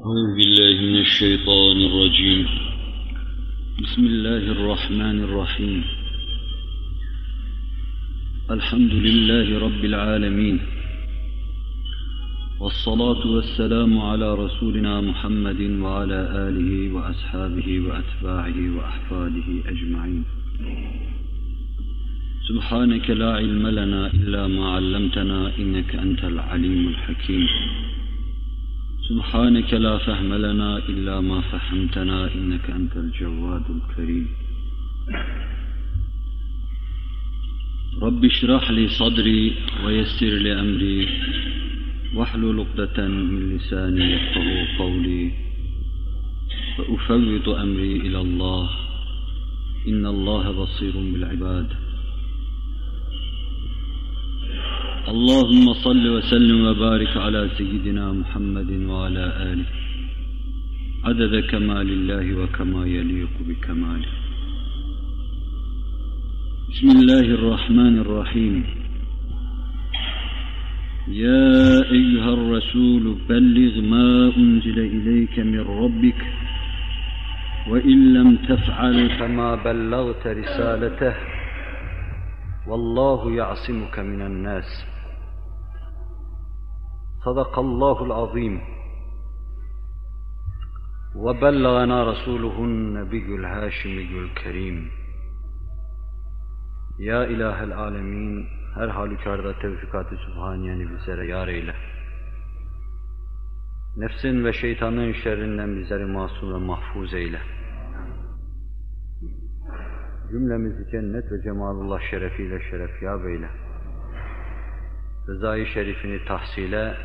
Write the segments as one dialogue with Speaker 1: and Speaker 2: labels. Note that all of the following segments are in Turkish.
Speaker 1: أعوذ بالله من الشيطان الرجيم. بسم الله الرحمن الرحيم. الحمد لله رب العالمين. والصلاة والسلام على رسولنا محمد وعلى آله وأصحابه وأتباعه وأحفاده أجمعين. سبحانك لا علم لنا إلا ما علمتنا إنك أنت العليم الحكيم. سبحانك لا فهم لنا إلا ما فهمتنا إنك أنت الجواد الكريم. رب اشرح لي صدري ويسر لي أمري. واحلل عقدة من لساني يفقه قولي. فأفوض أمري إلى الله. إن الله بصير بالعباد. اللهم صل وسلم وبارك على سيدنا محمد وعلى آله. عدد كمال الله وكما يليق بكماله. بسم الله الرحمن الرحيم. يا أيها الرسول بلغ ما أنزل إليك من ربك وإن لم تفعل فما بلغت رسالته والله يعصمك من الناس. صدق الله العظيم وبلغنا رسوله النبي الهاشمي الكريم Ya İlahel Alemin, her halükarda tevfikat-ı sübhaniyeni bizlere yar eyle. Nefsin ve şeytanın şerrinden bizleri masum ve mahfuz eyle. Cümlemizi cennet ve cemalullah şerefiyle şerefyab eyle. Rızayı şerifini tahsile,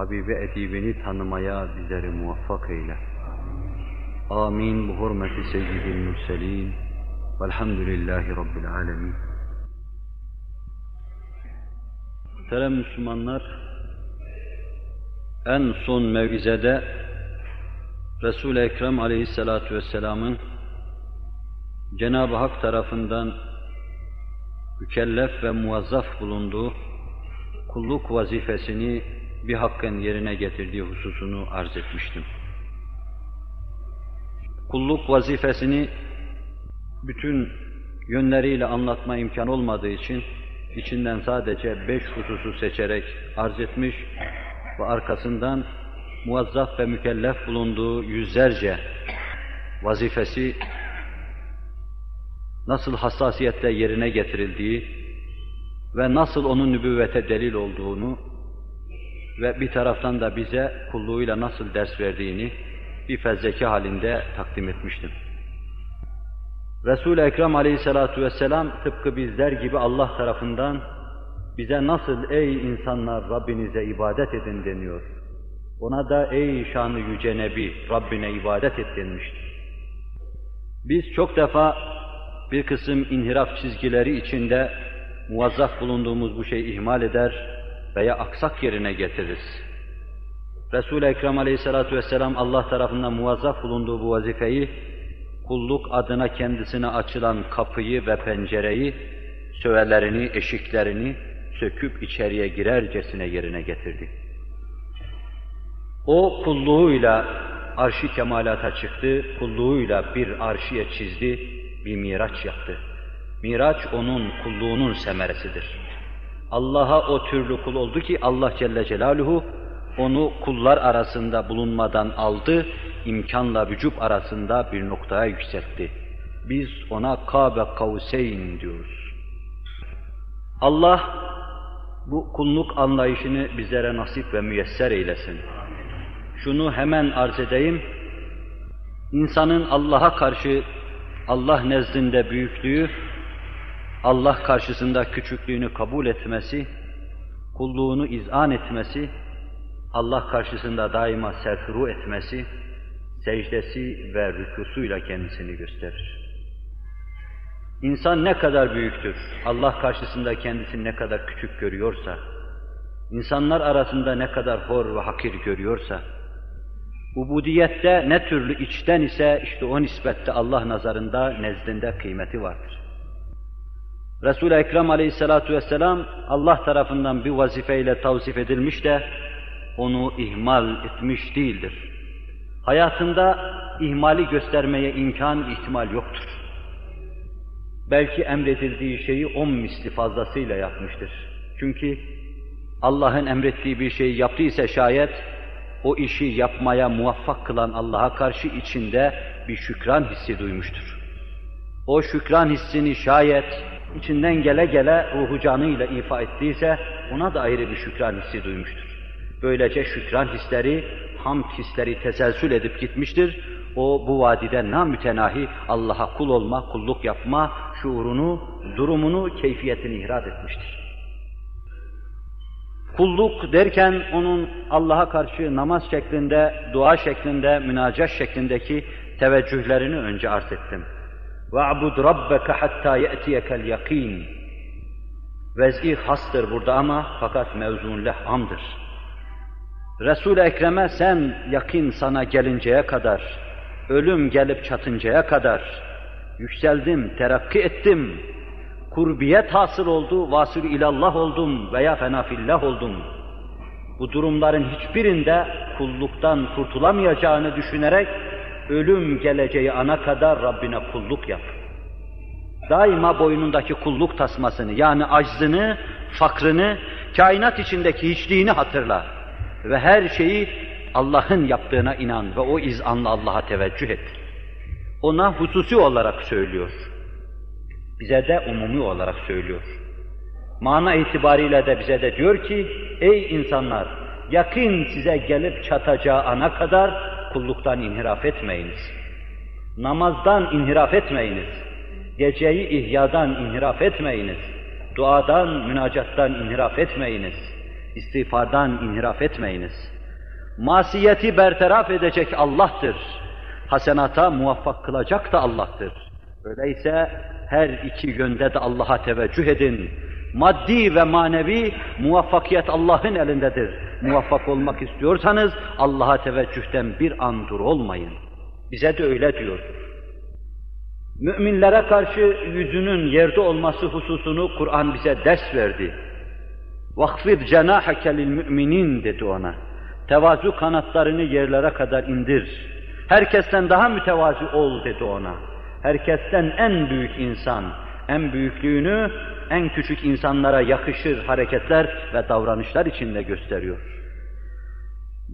Speaker 1: Habibi edibini tanımaya bizleri muvaffak eyle. Amin bu hurmeti seyyidil mürselin. Velhamdülillahi Rabbil alemin. Muhterem Müslümanlar, en son mevizede Resul-i Ekrem aleyhissalatu vesselamın Cenab-ı Hak tarafından mükellef ve muvazzaf bulunduğu kulluk vazifesini bir hakkın yerine getirdiği hususunu arz etmiştim. Kulluk vazifesini bütün yönleriyle anlatma imkan olmadığı için içinden sadece beş hususu seçerek arz etmiş ve arkasından muvazzaf ve mükellef bulunduğu yüzlerce vazifesi nasıl hassasiyetle yerine getirildiği ve nasıl onun nübüvvete delil olduğunu ve bir taraftan da bize kulluğuyla nasıl ders verdiğini bir fezleke halinde takdim etmiştim. Resul-i Ekrem aleyhissalatu vesselam tıpkı bizler gibi Allah tarafından bize nasıl ey insanlar Rabbinize ibadet edin deniyor. Ona da ey şanı yüce Nebi Rabbine ibadet et denmiştir. Biz çok defa bir kısım inhiraf çizgileri içinde muvazzaf bulunduğumuz bu şeyi ihmal eder veya aksak yerine getiririz. Resul-i Ekrem aleyhissalatu vesselam Allah tarafından muvazzaf bulunduğu bu vazifeyi kulluk adına kendisine açılan kapıyı ve pencereyi, söğelerini, eşiklerini söküp içeriye girercesine yerine getirdi. O kulluğuyla arşi kemalata çıktı, kulluğuyla bir arşiye çizdi, bir miraç yaptı. Miraç onun kulluğunun semeresidir. Allah'a o türlü kul oldu ki Allah Celle Celaluhu onu kullar arasında bulunmadan aldı, imkanla vücub arasında bir noktaya yükseltti. Biz ona Kabe Kavseyn diyoruz. Allah bu kulluk anlayışını bizlere nasip ve müyesser eylesin. Şunu hemen arz edeyim. İnsanın Allah'a karşı Allah nezdinde büyüklüğü, Allah karşısında küçüklüğünü kabul etmesi, kulluğunu izan etmesi, Allah karşısında daima serfuru etmesi, secdesi ve rükusuyla kendisini gösterir. İnsan ne kadar büyüktür, Allah karşısında kendisini ne kadar küçük görüyorsa, insanlar arasında ne kadar hor ve hakir görüyorsa, ubudiyette ne türlü içten ise işte o nispette Allah nazarında, nezdinde kıymeti vardır. Resul-i Ekrem aleyhissalatu vesselam Allah tarafından bir vazifeyle tavsif edilmiş de onu ihmal etmiş değildir. Hayatında ihmali göstermeye imkan, ihtimal yoktur. Belki emredildiği şeyi on misli fazlasıyla yapmıştır. Çünkü Allah'ın emrettiği bir şeyi yaptıysa şayet, o işi yapmaya muvaffak kılan Allah'a karşı içinde bir şükran hissi duymuştur. O şükran hissini şayet içinden gele gele ruhu canıyla ifa ettiyse ona da ayrı bir şükran hissi duymuştur. Böylece şükran hisleri, hamd hisleri teselsül edip gitmiştir. O bu vadide namütenahi Allah'a kul olma, kulluk yapma şuurunu, durumunu, keyfiyetini ihraz etmiştir. Kulluk derken onun Allah'a karşı namaz şeklinde, dua şeklinde, münacat şeklindeki teveccühlerini önce arz ettim. وَاعْبُدْ رَبَّكَ حَتَّى يَأْتِيَكَ الْيَقِينَ Vez'i hastır burada ama fakat mevzun leh'amdır. Resul-i Ekrem'e sen yakin sana gelinceye kadar, ölüm gelip çatıncaya kadar, yükseldim, terakki ettim, kurbiyet hasıl oldu, vasıl ilallah oldum veya fenafillah oldum. Bu durumların hiçbirinde kulluktan kurtulamayacağını düşünerek ölüm geleceği ana kadar Rabbine kulluk yap. Daima boynundaki kulluk tasmasını yani aczını, fakrını, kainat içindeki hiçliğini hatırla. Ve her şeyi Allah'ın yaptığına inan ve o izanla Allah'a teveccüh et. Ona hususi olarak söylüyor. Bize de umumi olarak söylüyor. Mana itibariyle de bize de diyor ki, ey insanlar, yakın size gelip çatacağı ana kadar kulluktan inhiraf etmeyiniz. Namazdan inhiraf etmeyiniz. Geceyi ihyadan inhiraf etmeyiniz. Duadan, münacattan inhiraf etmeyiniz. İstiğfardan inhiraf etmeyiniz. Masiyeti bertaraf edecek Allah'tır. Hasenata muvaffak kılacak da Allah'tır. Öyleyse her iki yönde de Allah'a teveccüh edin. Maddi ve manevi muvaffakiyet Allah'ın elindedir. Muvaffak olmak istiyorsanız Allah'a teveccühten bir an dur olmayın. Bize de öyle diyordur. Müminlere karşı yüzünün yerde olması hususunu Kur'an bize ders verdi. وَخْفِضْ جَنَاحَكَ لِلْمُؤْمِنِينَ dedi ona. Tevazu kanatlarını yerlere kadar indir. Herkesten daha mütevazi ol dedi ona. Herkesten en büyük insan, en büyüklüğünü en küçük insanlara yakışır hareketler ve davranışlar içinde gösteriyor.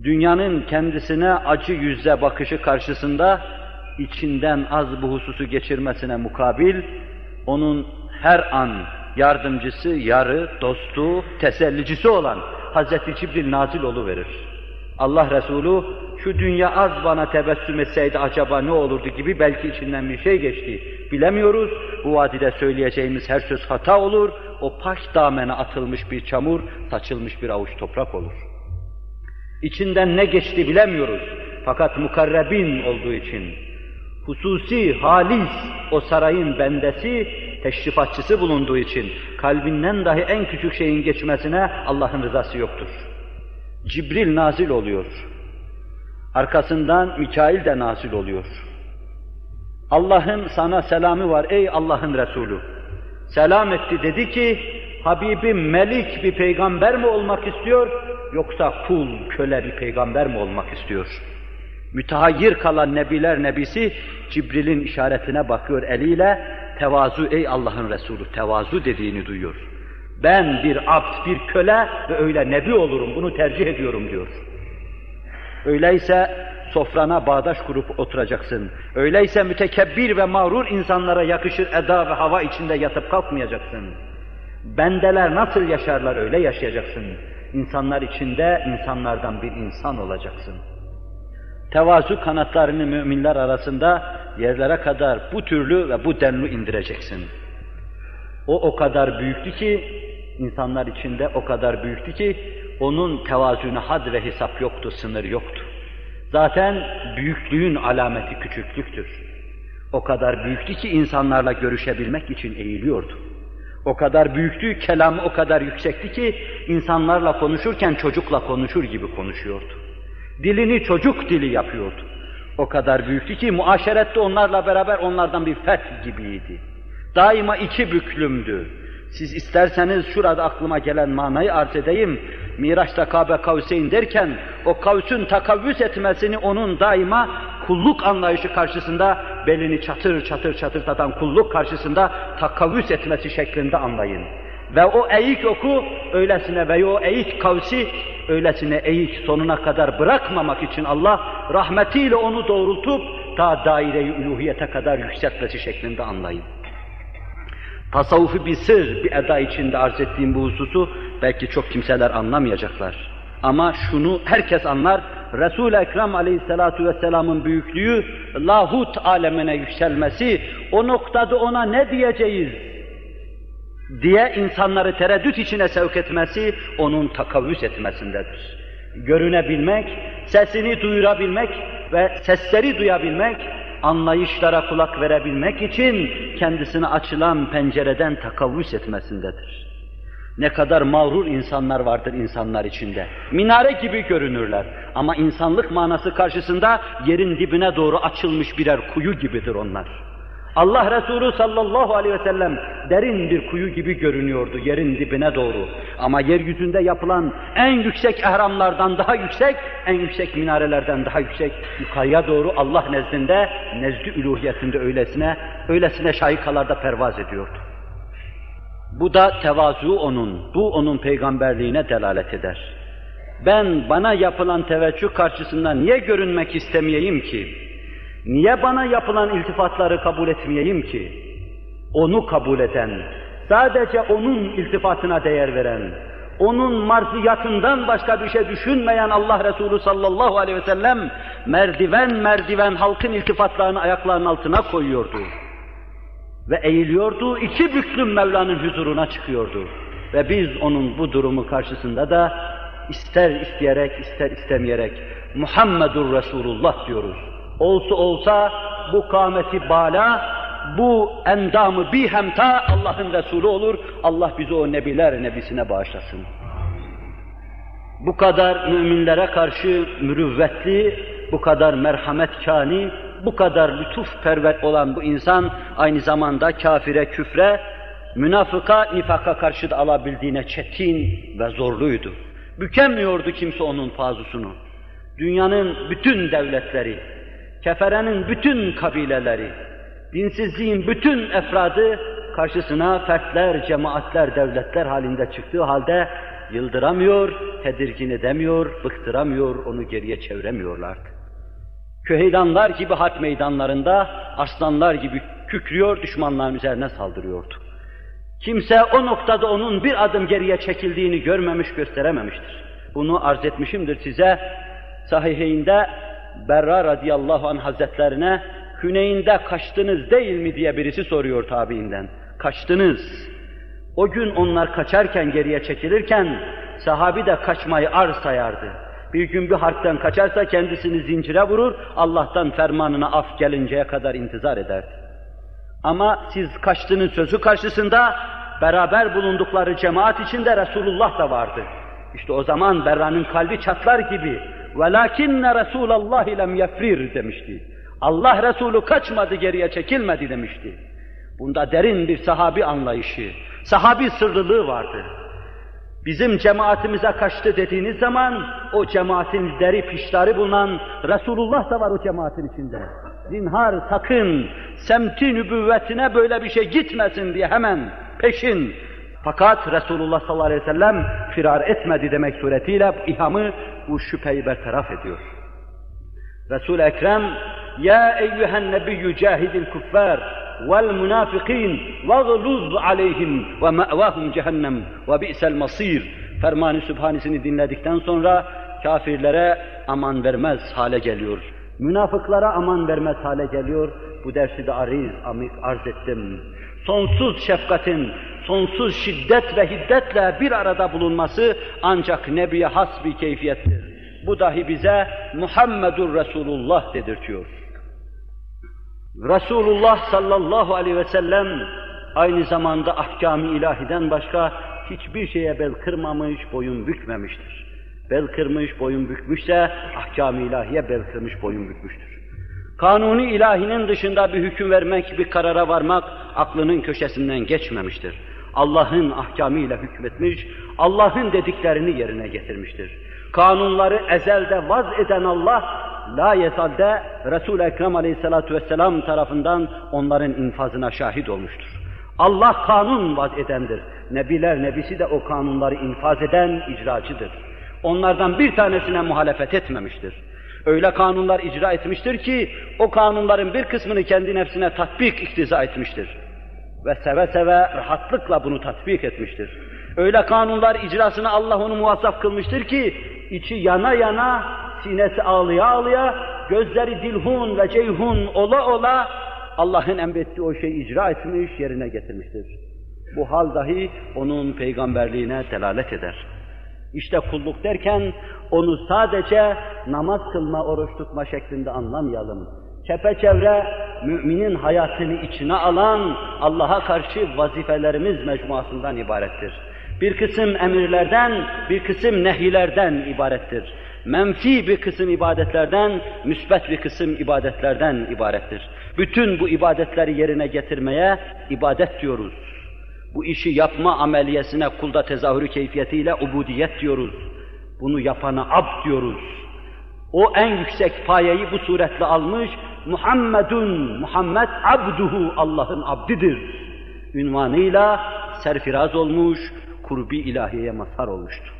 Speaker 1: Dünyanın kendisine acı yüzle bakışı karşısında içinden az bu hususu geçirmesine mukabil, onun her an yardımcısı, yarı, dostu, tesellicisi olan Hazreti Cibril nazil verir. Allah Resulü şu dünya az bana tebessüm etseydi acaba ne olurdu gibi belki içinden bir şey geçti. Bilemiyoruz. Bu vadide söyleyeceğimiz her söz hata olur. O paş damene atılmış bir çamur, saçılmış bir avuç toprak olur. İçinden ne geçti bilemiyoruz. Fakat mukarrebin olduğu için, hususi, halis o sarayın bendesi, teşrifatçısı bulunduğu için kalbinden dahi en küçük şeyin geçmesine Allah'ın rızası yoktur. Cibril nazil oluyor. Arkasından Mikail de nazil oluyor. Allah'ın sana selamı var ey Allah'ın Resulü. Selam etti dedi ki, Habibim melik bir peygamber mi olmak istiyor, yoksa kul, köle bir peygamber mi olmak istiyor? Mütehayyir kalan nebiler nebisi, Cibril'in işaretine bakıyor eliyle, tevazu ey Allah'ın Resulü, tevazu dediğini duyuyor. Ben bir abd, bir köle ve öyle nebi olurum, bunu tercih ediyorum diyor. Öyleyse sofrana bağdaş kurup oturacaksın. Öyleyse mütekebbir ve mağrur insanlara yakışır eda ve hava içinde yatıp kalkmayacaksın. Bendeler nasıl yaşarlar öyle yaşayacaksın. İnsanlar içinde insanlardan bir insan olacaksın. Tevazu kanatlarını müminler arasında yerlere kadar bu türlü ve bu denli indireceksin. O o kadar büyüktü ki, insanlar içinde o kadar büyüktü ki, onun tevazuna had ve hesap yoktu, sınır yoktu. Zaten büyüklüğün alameti küçüklüktür. O kadar büyüktü ki insanlarla görüşebilmek için eğiliyordu. O kadar büyüktü, kelam o kadar yüksekti ki insanlarla konuşurken çocukla konuşur gibi konuşuyordu. Dilini çocuk dili yapıyordu. O kadar büyüktü ki muaşerette onlarla beraber onlardan bir fert gibiydi. Daima içi büklümdü. Siz isterseniz şurada aklıma gelen manayı arz edeyim. Miraç'ta Kabe Kavseyn derken o kavsün takavvüs etmesini onun daima kulluk anlayışı karşısında belini çatır çatır çatır tatan kulluk karşısında takavvüs etmesi şeklinde anlayın. Ve o eğik oku öylesine ve o eğik kavsi öylesine eğik sonuna kadar bırakmamak için Allah rahmetiyle onu doğrultup ta daire-i uluhiyete kadar yükseltmesi şeklinde anlayın. Tasavvufi bir sır, bir eda içinde arz ettiğim bu hususu belki çok kimseler anlamayacaklar. Ama şunu herkes anlar, Resul-i Ekrem aleyhissalatu vesselamın büyüklüğü, lahut alemine yükselmesi, o noktada ona ne diyeceğiz diye insanları tereddüt içine sevk etmesi, onun takavvüs etmesindedir. Görünebilmek, sesini duyurabilmek ve sesleri duyabilmek, anlayışlara kulak verebilmek için kendisine açılan pencereden takavvüs etmesindedir. Ne kadar mağrur insanlar vardır insanlar içinde. Minare gibi görünürler ama insanlık manası karşısında yerin dibine doğru açılmış birer kuyu gibidir onlar. Allah Resulü sallallahu aleyhi ve sellem derin bir kuyu gibi görünüyordu yerin dibine doğru. Ama yeryüzünde yapılan en yüksek ehramlardan daha yüksek, en yüksek minarelerden daha yüksek yukarıya doğru Allah nezdinde, nezd-i üluhiyetinde öylesine, öylesine şahikalarda pervaz ediyordu. Bu da tevazu onun, bu onun peygamberliğine delalet eder. Ben bana yapılan teveccüh karşısında niye görünmek istemeyeyim ki? Niye bana yapılan iltifatları kabul etmeyeyim ki? Onu kabul eden, sadece onun iltifatına değer veren, onun marziyatından başka bir şey düşünmeyen Allah Resulü sallallahu aleyhi ve sellem merdiven merdiven halkın iltifatlarını ayaklarının altına koyuyordu. Ve eğiliyordu, iki büklüm Mevla'nın huzuruna çıkıyordu. Ve biz onun bu durumu karşısında da ister isteyerek, ister istemeyerek Muhammedur Resulullah diyoruz olsa olsa bu kâmeti bala, bu endamı bir hemta Allah'ın Resulü olur. Allah bizi o nebiler nebisine bağışlasın. Bu kadar müminlere karşı mürüvvetli, bu kadar merhametkâni, bu kadar lütuf perver olan bu insan aynı zamanda kafire, küfre, münafıka, nifaka karşı da alabildiğine çetin ve zorluydu. Bükemiyordu kimse onun pazusunu. Dünyanın bütün devletleri, keferenin bütün kabileleri, dinsizliğin bütün efradı karşısına fertler, cemaatler, devletler halinde çıktığı halde yıldıramıyor, tedirgin edemiyor, bıktıramıyor, onu geriye çeviremiyorlardı. Köheydanlar gibi harp meydanlarında aslanlar gibi kükrüyor, düşmanların üzerine saldırıyordu. Kimse o noktada onun bir adım geriye çekildiğini görmemiş, gösterememiştir. Bunu arz etmişimdir size. Sahihinde Berra radıyallahu anh hazretlerine Hüneyn'de kaçtınız değil mi diye birisi soruyor tabiinden. Kaçtınız. O gün onlar kaçarken geriye çekilirken sahabi de kaçmayı arz sayardı. Bir gün bir harpten kaçarsa kendisini zincire vurur, Allah'tan fermanına af gelinceye kadar intizar ederdi. Ama siz kaçtığınız sözü karşısında beraber bulundukları cemaat içinde Resulullah da vardı. İşte o zaman Berra'nın kalbi çatlar gibi وَلَكِنَّ رَسُولَ اللّٰهِ لَمْ يَفْرِرْ demişti. Allah Resulü kaçmadı, geriye çekilmedi demişti. Bunda derin bir sahabi anlayışı, sahabi sırlılığı vardı. Bizim cemaatimize kaçtı dediğiniz zaman, o cemaatin deri piştarı bulunan Resulullah da var o cemaatin içinde. Zinhar sakın, semti nübüvvetine böyle bir şey gitmesin diye hemen peşin fakat Resulullah sallallahu aleyhi ve sellem firar etmedi demek suretiyle ihamı, bu şüpheyi bertaraf ediyor. Resul-i Ekrem, Ya eyyühen nebiyyü cahidil kuffar vel münafikin vagluz aleyhim ve me'vahum cehennem ve bi'sel masir fermanı sübhanisini dinledikten sonra kafirlere aman vermez hale geliyor. Münafıklara aman vermez hale geliyor. Bu dersi de ariz, amik arz ettim. Sonsuz şefkatin, sonsuz şiddet ve hiddetle bir arada bulunması ancak Nebi'ye has bir keyfiyettir. Bu dahi bize Muhammedur Resulullah dedirtiyor. Resulullah sallallahu aleyhi ve sellem aynı zamanda ahkam-ı ilahiden başka hiçbir şeye bel kırmamış, boyun bükmemiştir. Bel kırmış, boyun bükmüşse ahkam-ı ilahiye bel kırmış, boyun bükmüştür. Kanuni ilahinin dışında bir hüküm vermek, bir karara varmak aklının köşesinden geçmemiştir. Allah'ın ahkamıyla hükmetmiş, Allah'ın dediklerini yerine getirmiştir. Kanunları ezelde vaz eden Allah, la yesalde Resul-i Ekrem aleyhissalatu vesselam tarafından onların infazına şahit olmuştur. Allah kanun vaz edendir. Nebiler nebisi de o kanunları infaz eden icracıdır. Onlardan bir tanesine muhalefet etmemiştir. Öyle kanunlar icra etmiştir ki o kanunların bir kısmını kendi nefsine tatbik iktiza etmiştir. Ve seve seve rahatlıkla bunu tatbik etmiştir. Öyle kanunlar icrasını Allah onu muvazzaf kılmıştır ki içi yana yana, sinesi ağlıya ağlıya, gözleri dilhun ve ceyhun ola ola Allah'ın emrettiği o şeyi icra etmiş, yerine getirmiştir. Bu hal dahi onun peygamberliğine delalet eder. İşte kulluk derken onu sadece namaz kılma, oruç tutma şeklinde anlamayalım. Çepeçevre müminin hayatını içine alan Allah'a karşı vazifelerimiz mecmuasından ibarettir. Bir kısım emirlerden, bir kısım nehilerden ibarettir. Menfi bir kısım ibadetlerden, müsbet bir kısım ibadetlerden ibarettir. Bütün bu ibadetleri yerine getirmeye ibadet diyoruz. Bu işi yapma ameliyesine kulda tezahürü keyfiyetiyle ubudiyet diyoruz. Bunu yapana abd diyoruz. O en yüksek payeyi bu suretle almış, Muhammedun, Muhammed abduhu, Allah'ın abdidir. Ünvanıyla serfiraz olmuş, kurbi ilahiyeye mazhar olmuştu.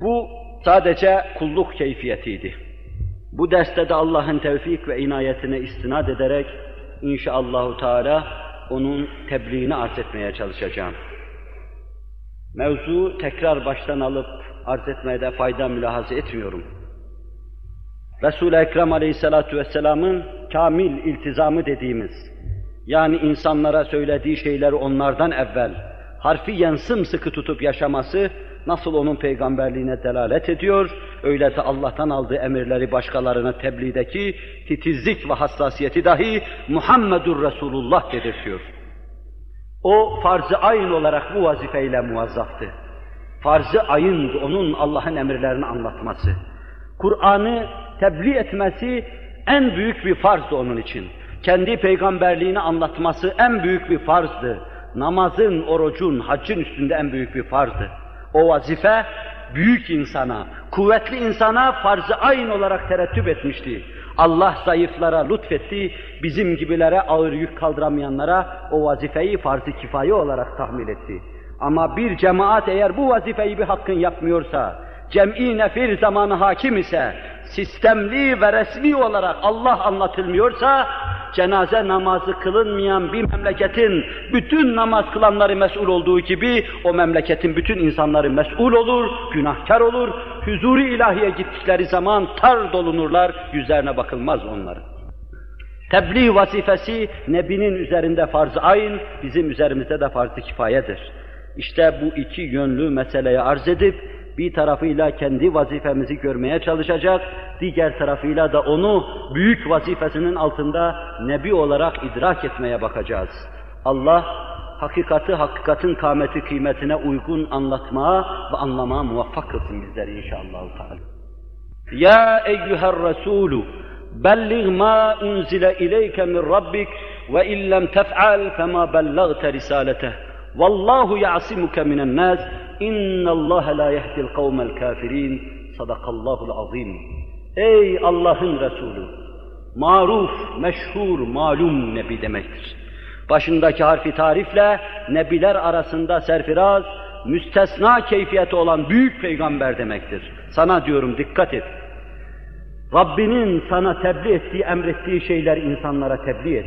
Speaker 1: Bu sadece kulluk keyfiyetiydi. Bu derste de Allah'ın tevfik ve inayetine istinad ederek inşallahü teala onun tebliğini arz etmeye çalışacağım. Mevzu tekrar baştan alıp arz etmeye de fayda mülahaza etmiyorum. Resul-i Ekrem Aleyhisselatü Vesselam'ın kamil iltizamı dediğimiz, yani insanlara söylediği şeyleri onlardan evvel harfiyen sımsıkı tutup yaşaması nasıl onun peygamberliğine delalet ediyor, öyle de Allah'tan aldığı emirleri başkalarına tebliğdeki titizlik ve hassasiyeti dahi Muhammedur Resulullah dedirtiyor. O farz-ı ayın olarak bu vazifeyle muvazzaftı. Farz-ı ayındı onun Allah'ın emirlerini anlatması. Kur'an'ı tebliğ etmesi en büyük bir farzdı onun için. Kendi peygamberliğini anlatması en büyük bir farzdı. Namazın, orucun, haccın üstünde en büyük bir farzdı. O vazife büyük insana, kuvvetli insana farz-ı ayn olarak terettüp etmişti. Allah zayıflara lütfetti, bizim gibilere ağır yük kaldıramayanlara o vazifeyi farz-ı kifaye olarak tahmil etti. Ama bir cemaat eğer bu vazifeyi bir hakkın yapmıyorsa, cem'i nefir zamanı hakim ise, sistemli ve resmi olarak Allah anlatılmıyorsa, cenaze namazı kılınmayan bir memleketin bütün namaz kılanları mesul olduğu gibi o memleketin bütün insanları mesul olur, günahkar olur, huzuri ilahiye gittikleri zaman tar dolunurlar, yüzlerine bakılmaz onların. Tebliğ vazifesi Nebi'nin üzerinde farz-ı ayn, bizim üzerimizde de farz-ı kifayedir. İşte bu iki yönlü meseleyi arz edip, bir tarafıyla kendi vazifemizi görmeye çalışacak, diğer tarafıyla da onu büyük vazifesinin altında nebi olarak idrak etmeye bakacağız. Allah hakikati, hakikatin kâmeti, kıymetine uygun anlatmaya ve anlamaya muvaffak kılsın bizleri inşallah. Ya eyyüher Resulü bellig ma unzile ileyke min rabbik ve illem tef'al fema bellagte risalete. Vallahu ya'simuke minen nas İnna Allah la yehdil kavmel kafirin. Sadakallahul azim. Ey Allah'ın Resulü! Maruf, meşhur, malum nebi demektir. Başındaki harfi tarifle nebiler arasında serfiraz, müstesna keyfiyeti olan büyük peygamber demektir. Sana diyorum dikkat et. Rabbinin sana tebliğ ettiği, emrettiği şeyler insanlara tebliğ et.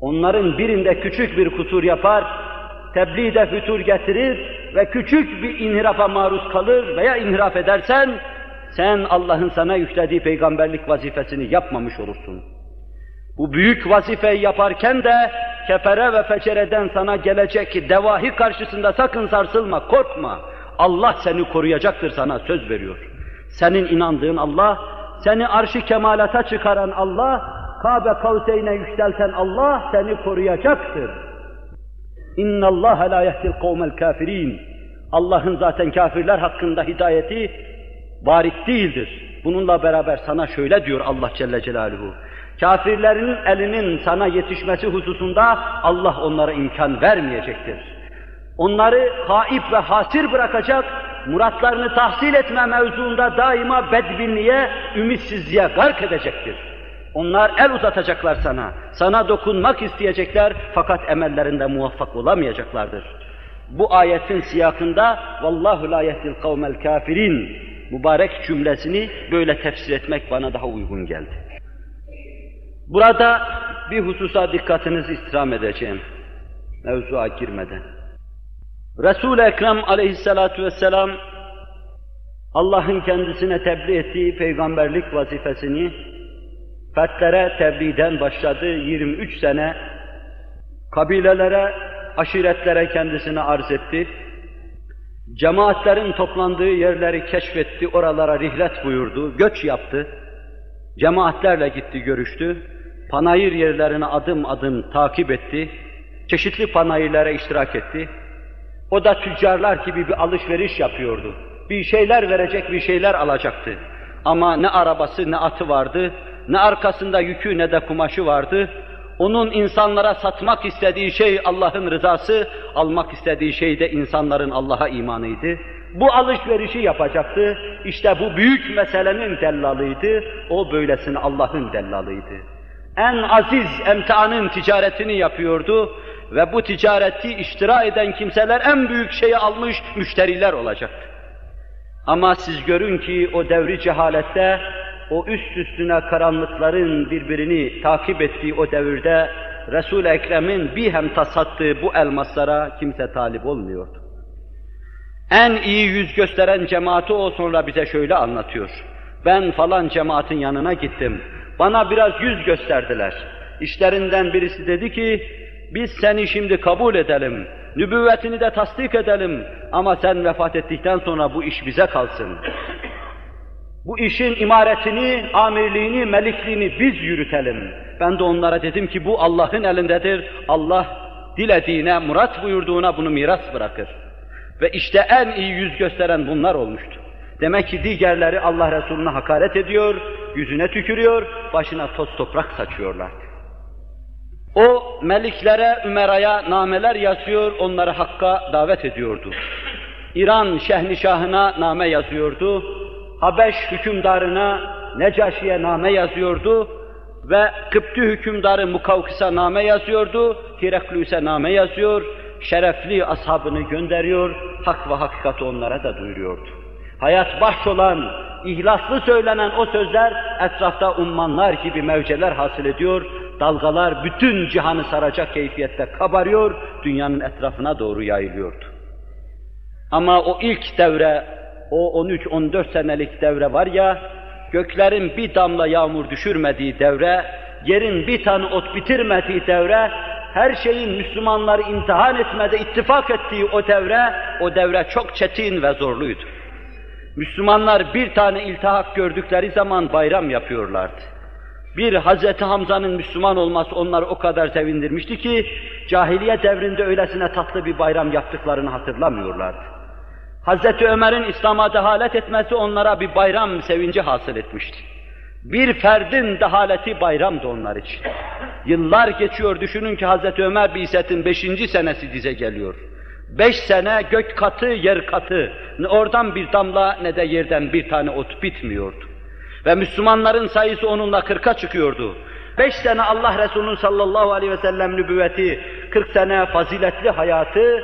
Speaker 1: Onların birinde küçük bir kusur yapar, tebliğde fütur getirir ve küçük bir inhirafa maruz kalır veya inhiraf edersen, sen Allah'ın sana yüklediği peygamberlik vazifesini yapmamış olursun. Bu büyük vazifeyi yaparken de kefere ve fecereden sana gelecek devahi karşısında sakın sarsılma, korkma. Allah seni koruyacaktır sana söz veriyor. Senin inandığın Allah, seni arşı kemalata çıkaran Allah, Kabe kavseyne yükselten Allah seni koruyacaktır. İnna Allah la yehdil kavmel kafirin. Allah'ın zaten kafirler hakkında hidayeti varit değildir. Bununla beraber sana şöyle diyor Allah Celle Celaluhu. Kafirlerin elinin sana yetişmesi hususunda Allah onlara imkan vermeyecektir. Onları haip ve hasir bırakacak, muratlarını tahsil etme mevzuunda daima bedbinliğe, ümitsizliğe gark edecektir. Onlar el uzatacaklar sana, sana dokunmak isteyecekler fakat emellerinde muvaffak olamayacaklardır. Bu ayetin siyakında vallahu la yehdil kavmel kafirin mübarek cümlesini böyle tefsir etmek bana daha uygun geldi. Burada bir hususa dikkatinizi istirham edeceğim. Mevzuya girmeden. Resul-i Ekrem aleyhissalatu vesselam Allah'ın kendisine tebliğ ettiği peygamberlik vazifesini fertlere tebliğden başladı 23 sene kabilelere, aşiretlere kendisini arz etti. Cemaatlerin toplandığı yerleri keşfetti, oralara rihlet buyurdu, göç yaptı. Cemaatlerle gitti, görüştü. Panayır yerlerine adım adım takip etti. Çeşitli panayırlara iştirak etti. O da tüccarlar gibi bir alışveriş yapıyordu. Bir şeyler verecek, bir şeyler alacaktı. Ama ne arabası ne atı vardı, ne arkasında yükü ne de kumaşı vardı. Onun insanlara satmak istediği şey Allah'ın rızası, almak istediği şey de insanların Allah'a imanıydı. Bu alışverişi yapacaktı. İşte bu büyük meselenin dellalıydı. O böylesine Allah'ın dellalıydı. En aziz emtianın ticaretini yapıyordu ve bu ticareti iştira eden kimseler en büyük şeyi almış müşteriler olacaktı. Ama siz görün ki o devri cehalette o üst üstüne karanlıkların birbirini takip ettiği o devirde Resul-i Ekrem'in bir hemta sattığı bu elmaslara kimse talip olmuyordu. En iyi yüz gösteren cemaati o sonra bize şöyle anlatıyor. Ben falan cemaatin yanına gittim. Bana biraz yüz gösterdiler. İşlerinden birisi dedi ki, biz seni şimdi kabul edelim, nübüvvetini de tasdik edelim ama sen vefat ettikten sonra bu iş bize kalsın. Bu işin imaretini, amirliğini, melikliğini biz yürütelim. Ben de onlara dedim ki bu Allah'ın elindedir. Allah dilediğine, murat buyurduğuna bunu miras bırakır. Ve işte en iyi yüz gösteren bunlar olmuştu. Demek ki diğerleri Allah Resulüne hakaret ediyor, yüzüne tükürüyor, başına toz toprak saçıyorlardı. O meliklere, ümeraya nameler yazıyor, onları hakka davet ediyordu. İran şehnişahına name yazıyordu, Habeş hükümdarına Necaşi'ye name yazıyordu ve Kıpti hükümdarı Mukavkis'e name yazıyordu, Hiraklus'e name yazıyor, şerefli ashabını gönderiyor, hak ve hakikati onlara da duyuruyordu. Hayat baş olan, ihlaslı söylenen o sözler etrafta ummanlar gibi mevceler hasıl ediyor, dalgalar bütün cihanı saracak keyfiyette kabarıyor, dünyanın etrafına doğru yayılıyordu. Ama o ilk devre o 13-14 senelik devre var ya, göklerin bir damla yağmur düşürmediği devre, yerin bir tane ot bitirmediği devre, her şeyin Müslümanları imtihan etmede ittifak ettiği o devre, o devre çok çetin ve zorluydu. Müslümanlar bir tane iltihak gördükleri zaman bayram yapıyorlardı. Bir Hazreti Hamza'nın Müslüman olması onları o kadar sevindirmişti ki, cahiliye devrinde öylesine tatlı bir bayram yaptıklarını hatırlamıyorlardı. Hazreti Ömer'in İslam'a dehalet etmesi onlara bir bayram sevinci hasıl etmişti. Bir ferdin dehaleti bayramdı onlar için. Yıllar geçiyor, düşünün ki Hazreti Ömer Biset'in beşinci senesi dize geliyor. Beş sene gök katı, yer katı, ne oradan bir damla ne de yerden bir tane ot bitmiyordu. Ve Müslümanların sayısı onunla kırka çıkıyordu. Beş sene Allah Resulü'nün sallallahu aleyhi ve sellem nübüvveti, kırk sene faziletli hayatı,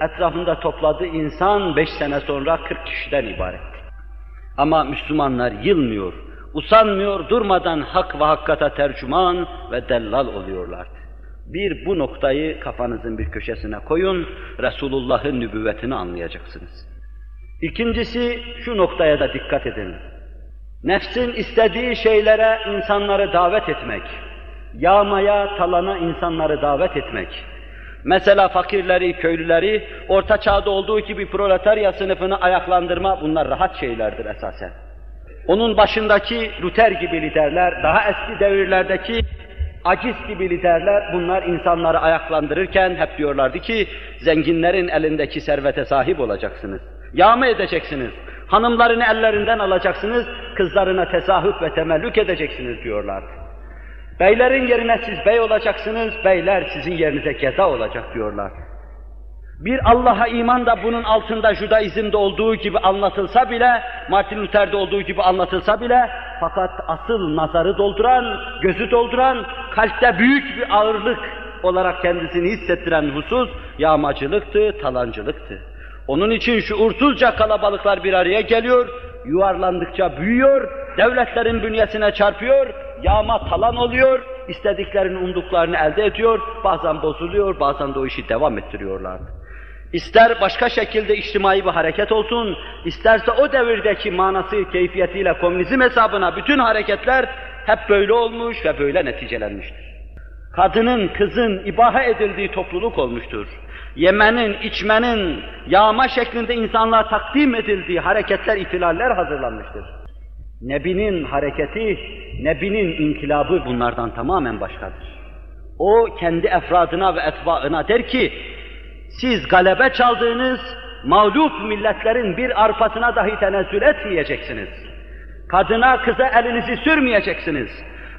Speaker 1: etrafında topladığı insan beş sene sonra kırk kişiden ibaret. Ama Müslümanlar yılmıyor, usanmıyor, durmadan hak ve hakkata tercüman ve dellal oluyorlar. Bir bu noktayı kafanızın bir köşesine koyun, Resulullah'ın nübüvvetini anlayacaksınız. İkincisi şu noktaya da dikkat edin. Nefsin istediği şeylere insanları davet etmek, yağmaya, talana insanları davet etmek, Mesela fakirleri, köylüleri, orta çağda olduğu gibi proletarya sınıfını ayaklandırma bunlar rahat şeylerdir esasen. Onun başındaki Luther gibi liderler, daha eski devirlerdeki aciz gibi liderler bunlar insanları ayaklandırırken hep diyorlardı ki zenginlerin elindeki servete sahip olacaksınız. Yağma edeceksiniz. Hanımlarını ellerinden alacaksınız, kızlarına tesahüp ve temellük edeceksiniz diyorlardı. Beylerin yerine siz bey olacaksınız, beyler sizin yerinize geza olacak diyorlar. Bir Allah'a iman da bunun altında Judaizm'de olduğu gibi anlatılsa bile, Martin Luther'de olduğu gibi anlatılsa bile, fakat asıl nazarı dolduran, gözü dolduran, kalpte büyük bir ağırlık olarak kendisini hissettiren husus, yağmacılıktı, talancılıktı. Onun için şuursuzca kalabalıklar bir araya geliyor, yuvarlandıkça büyüyor, devletlerin bünyesine çarpıyor, yağma talan oluyor, istediklerini, umduklarını elde ediyor, bazen bozuluyor, bazen de o işi devam ettiriyorlardı. İster başka şekilde içtimai bir hareket olsun, isterse o devirdeki manası, keyfiyetiyle komünizm hesabına bütün hareketler hep böyle olmuş ve böyle neticelenmiştir. Kadının, kızın ibaha edildiği topluluk olmuştur. Yemenin, içmenin, yağma şeklinde insanlığa takdim edildiği hareketler, ihtilaller hazırlanmıştır. Nebinin hareketi, Nebinin inkılabı bunlardan tamamen başkadır. O kendi efradına ve etbaına der ki, siz galebe çaldığınız mağlup milletlerin bir arpasına dahi tenezzül etmeyeceksiniz. Kadına, kıza elinizi sürmeyeceksiniz.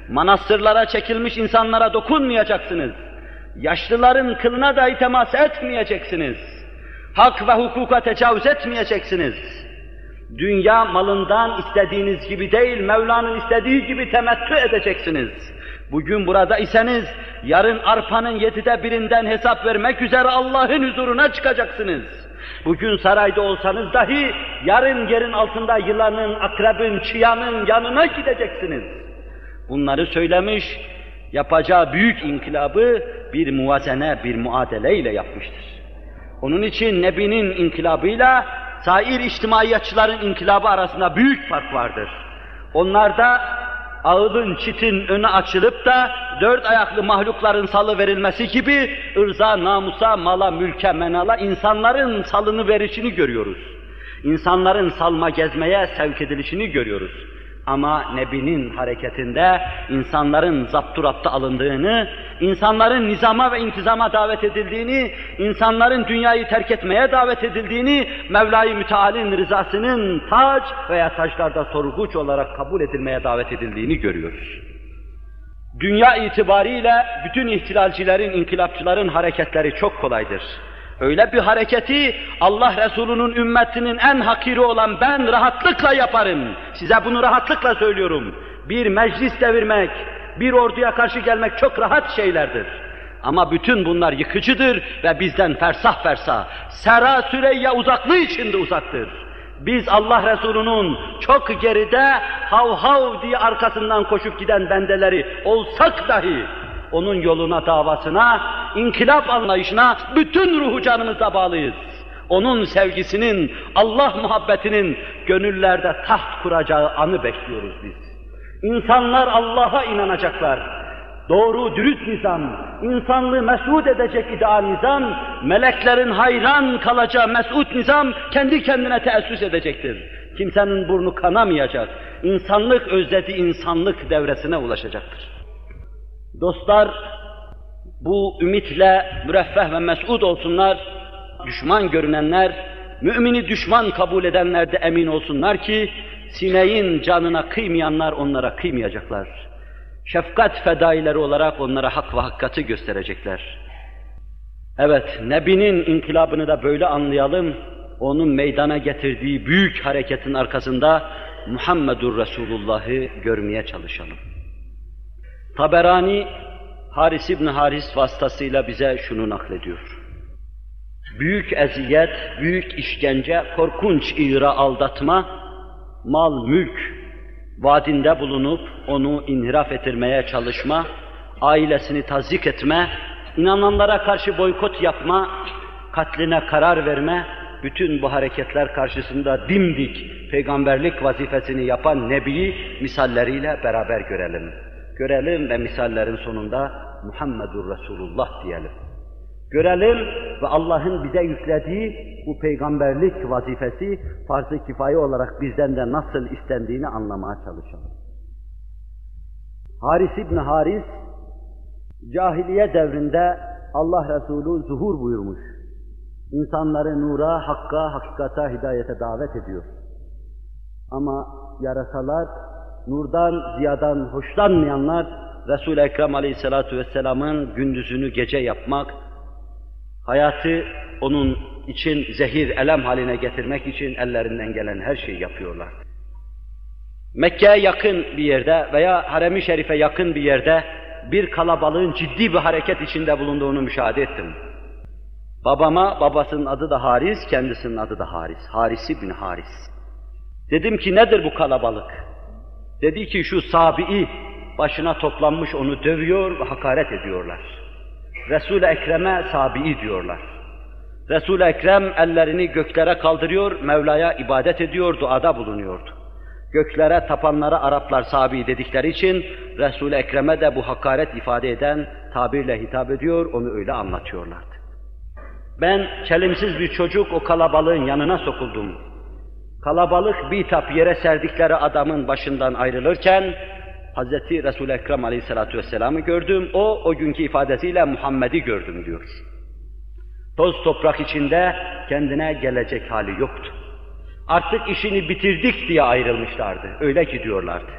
Speaker 1: Manastırlara çekilmiş insanlara dokunmayacaksınız. Yaşlıların kılına dahi temas etmeyeceksiniz. Hak ve hukuka tecavüz etmeyeceksiniz. Dünya malından istediğiniz gibi değil, Mevla'nın istediği gibi temettü edeceksiniz. Bugün burada iseniz, yarın arpanın yedide birinden hesap vermek üzere Allah'ın huzuruna çıkacaksınız. Bugün sarayda olsanız dahi, yarın yerin altında yılanın, akrebin, çıyanın yanına gideceksiniz. Bunları söylemiş, yapacağı büyük inkılabı bir muvazene, bir muadeleyle yapmıştır. Onun için Nebi'nin inkılabıyla sair içtimaiyatçıların inkılabı arasında büyük fark vardır. Onlarda ağılın, çitin önü açılıp da dört ayaklı mahlukların salı verilmesi gibi ırza, namusa, mala, mülke, menala insanların salını verişini görüyoruz. İnsanların salma gezmeye sevk edilişini görüyoruz. Ama Nebi'nin hareketinde insanların zapturapta alındığını, insanların nizama ve intizama davet edildiğini, insanların dünyayı terk etmeye davet edildiğini, Mevla-i Müteal'in rızasının taç veya taşlarda sorguç olarak kabul edilmeye davet edildiğini görüyoruz. Dünya itibariyle bütün ihtilalcilerin, inkılapçıların hareketleri çok kolaydır. Öyle bir hareketi Allah Resulü'nün ümmetinin en hakiri olan ben rahatlıkla yaparım. Size bunu rahatlıkla söylüyorum. Bir meclis devirmek, bir orduya karşı gelmek çok rahat şeylerdir. Ama bütün bunlar yıkıcıdır ve bizden fersah fersah, sera süreyya uzaklığı içinde uzaktır. Biz Allah Resulü'nün çok geride hav hav diye arkasından koşup giden bendeleri olsak dahi onun yoluna, davasına, inkılap anlayışına bütün ruhu canımızla bağlıyız. Onun sevgisinin, Allah muhabbetinin gönüllerde taht kuracağı anı bekliyoruz biz. İnsanlar Allah'a inanacaklar. Doğru, dürüst nizam, insanlığı mesut edecek ideal nizam, meleklerin hayran kalacağı mesut nizam kendi kendine teessüs edecektir. Kimsenin burnu kanamayacak. İnsanlık özlediği insanlık devresine ulaşacaktır. Dostlar, bu ümitle müreffeh ve mes'ud olsunlar, düşman görünenler, mümini düşman kabul edenler de emin olsunlar ki, sineğin canına kıymayanlar onlara kıymayacaklar. Şefkat fedaileri olarak onlara hak ve hakikati gösterecekler. Evet, Nebi'nin inkılabını da böyle anlayalım, onun meydana getirdiği büyük hareketin arkasında Muhammedur Resulullah'ı görmeye çalışalım. Taberani, Haris İbni Haris vasıtasıyla bize şunu naklediyor. Büyük eziyet, büyük işkence, korkunç ira aldatma, mal, mülk vaadinde bulunup onu inhiraf ettirmeye çalışma, ailesini tazik etme, inananlara karşı boykot yapma, katline karar verme, bütün bu hareketler karşısında dimdik peygamberlik vazifesini yapan Nebi'yi misalleriyle beraber görelim görelim ve misallerin sonunda Muhammedur Resulullah diyelim. Görelim ve Allah'ın bize yüklediği bu peygamberlik vazifesi farz-ı kifaye olarak bizden de nasıl istendiğini anlamaya çalışalım. Haris İbni Haris, cahiliye devrinde Allah Resulü zuhur buyurmuş. İnsanları nura, hakka, hakikata, hidayete davet ediyor. Ama yarasalar nurdan, ziyadan hoşlanmayanlar Resul-i Ekrem Aleyhisselatü Vesselam'ın gündüzünü gece yapmak, hayatı onun için zehir, elem haline getirmek için ellerinden gelen her şeyi yapıyorlar. Mekke'ye yakın bir yerde veya Harem-i Şerif'e yakın bir yerde bir kalabalığın ciddi bir hareket içinde bulunduğunu müşahede ettim. Babama, babasının adı da Haris, kendisinin adı da Haris. Harisi bin Haris. Dedim ki nedir bu kalabalık? Dedi ki şu Sabi'i başına toplanmış onu dövüyor ve hakaret ediyorlar. Resul-i Ekrem'e Sabi'i diyorlar. Resul-i Ekrem ellerini göklere kaldırıyor, Mevla'ya ibadet ediyor, duada bulunuyordu. Göklere tapanlara Araplar Sabi dedikleri için Resul-i Ekrem'e de bu hakaret ifade eden tabirle hitap ediyor, onu öyle anlatıyorlardı. Ben kelimsiz bir çocuk o kalabalığın yanına sokuldum. Kalabalık bitap yere serdikleri adamın başından ayrılırken Hz. Resul-i Ekrem aleyhissalatu vesselam'ı gördüm. O, o günkü ifadesiyle Muhammed'i gördüm diyor. Toz toprak içinde kendine gelecek hali yoktu. Artık işini bitirdik diye ayrılmışlardı. Öyle ki diyorlardı.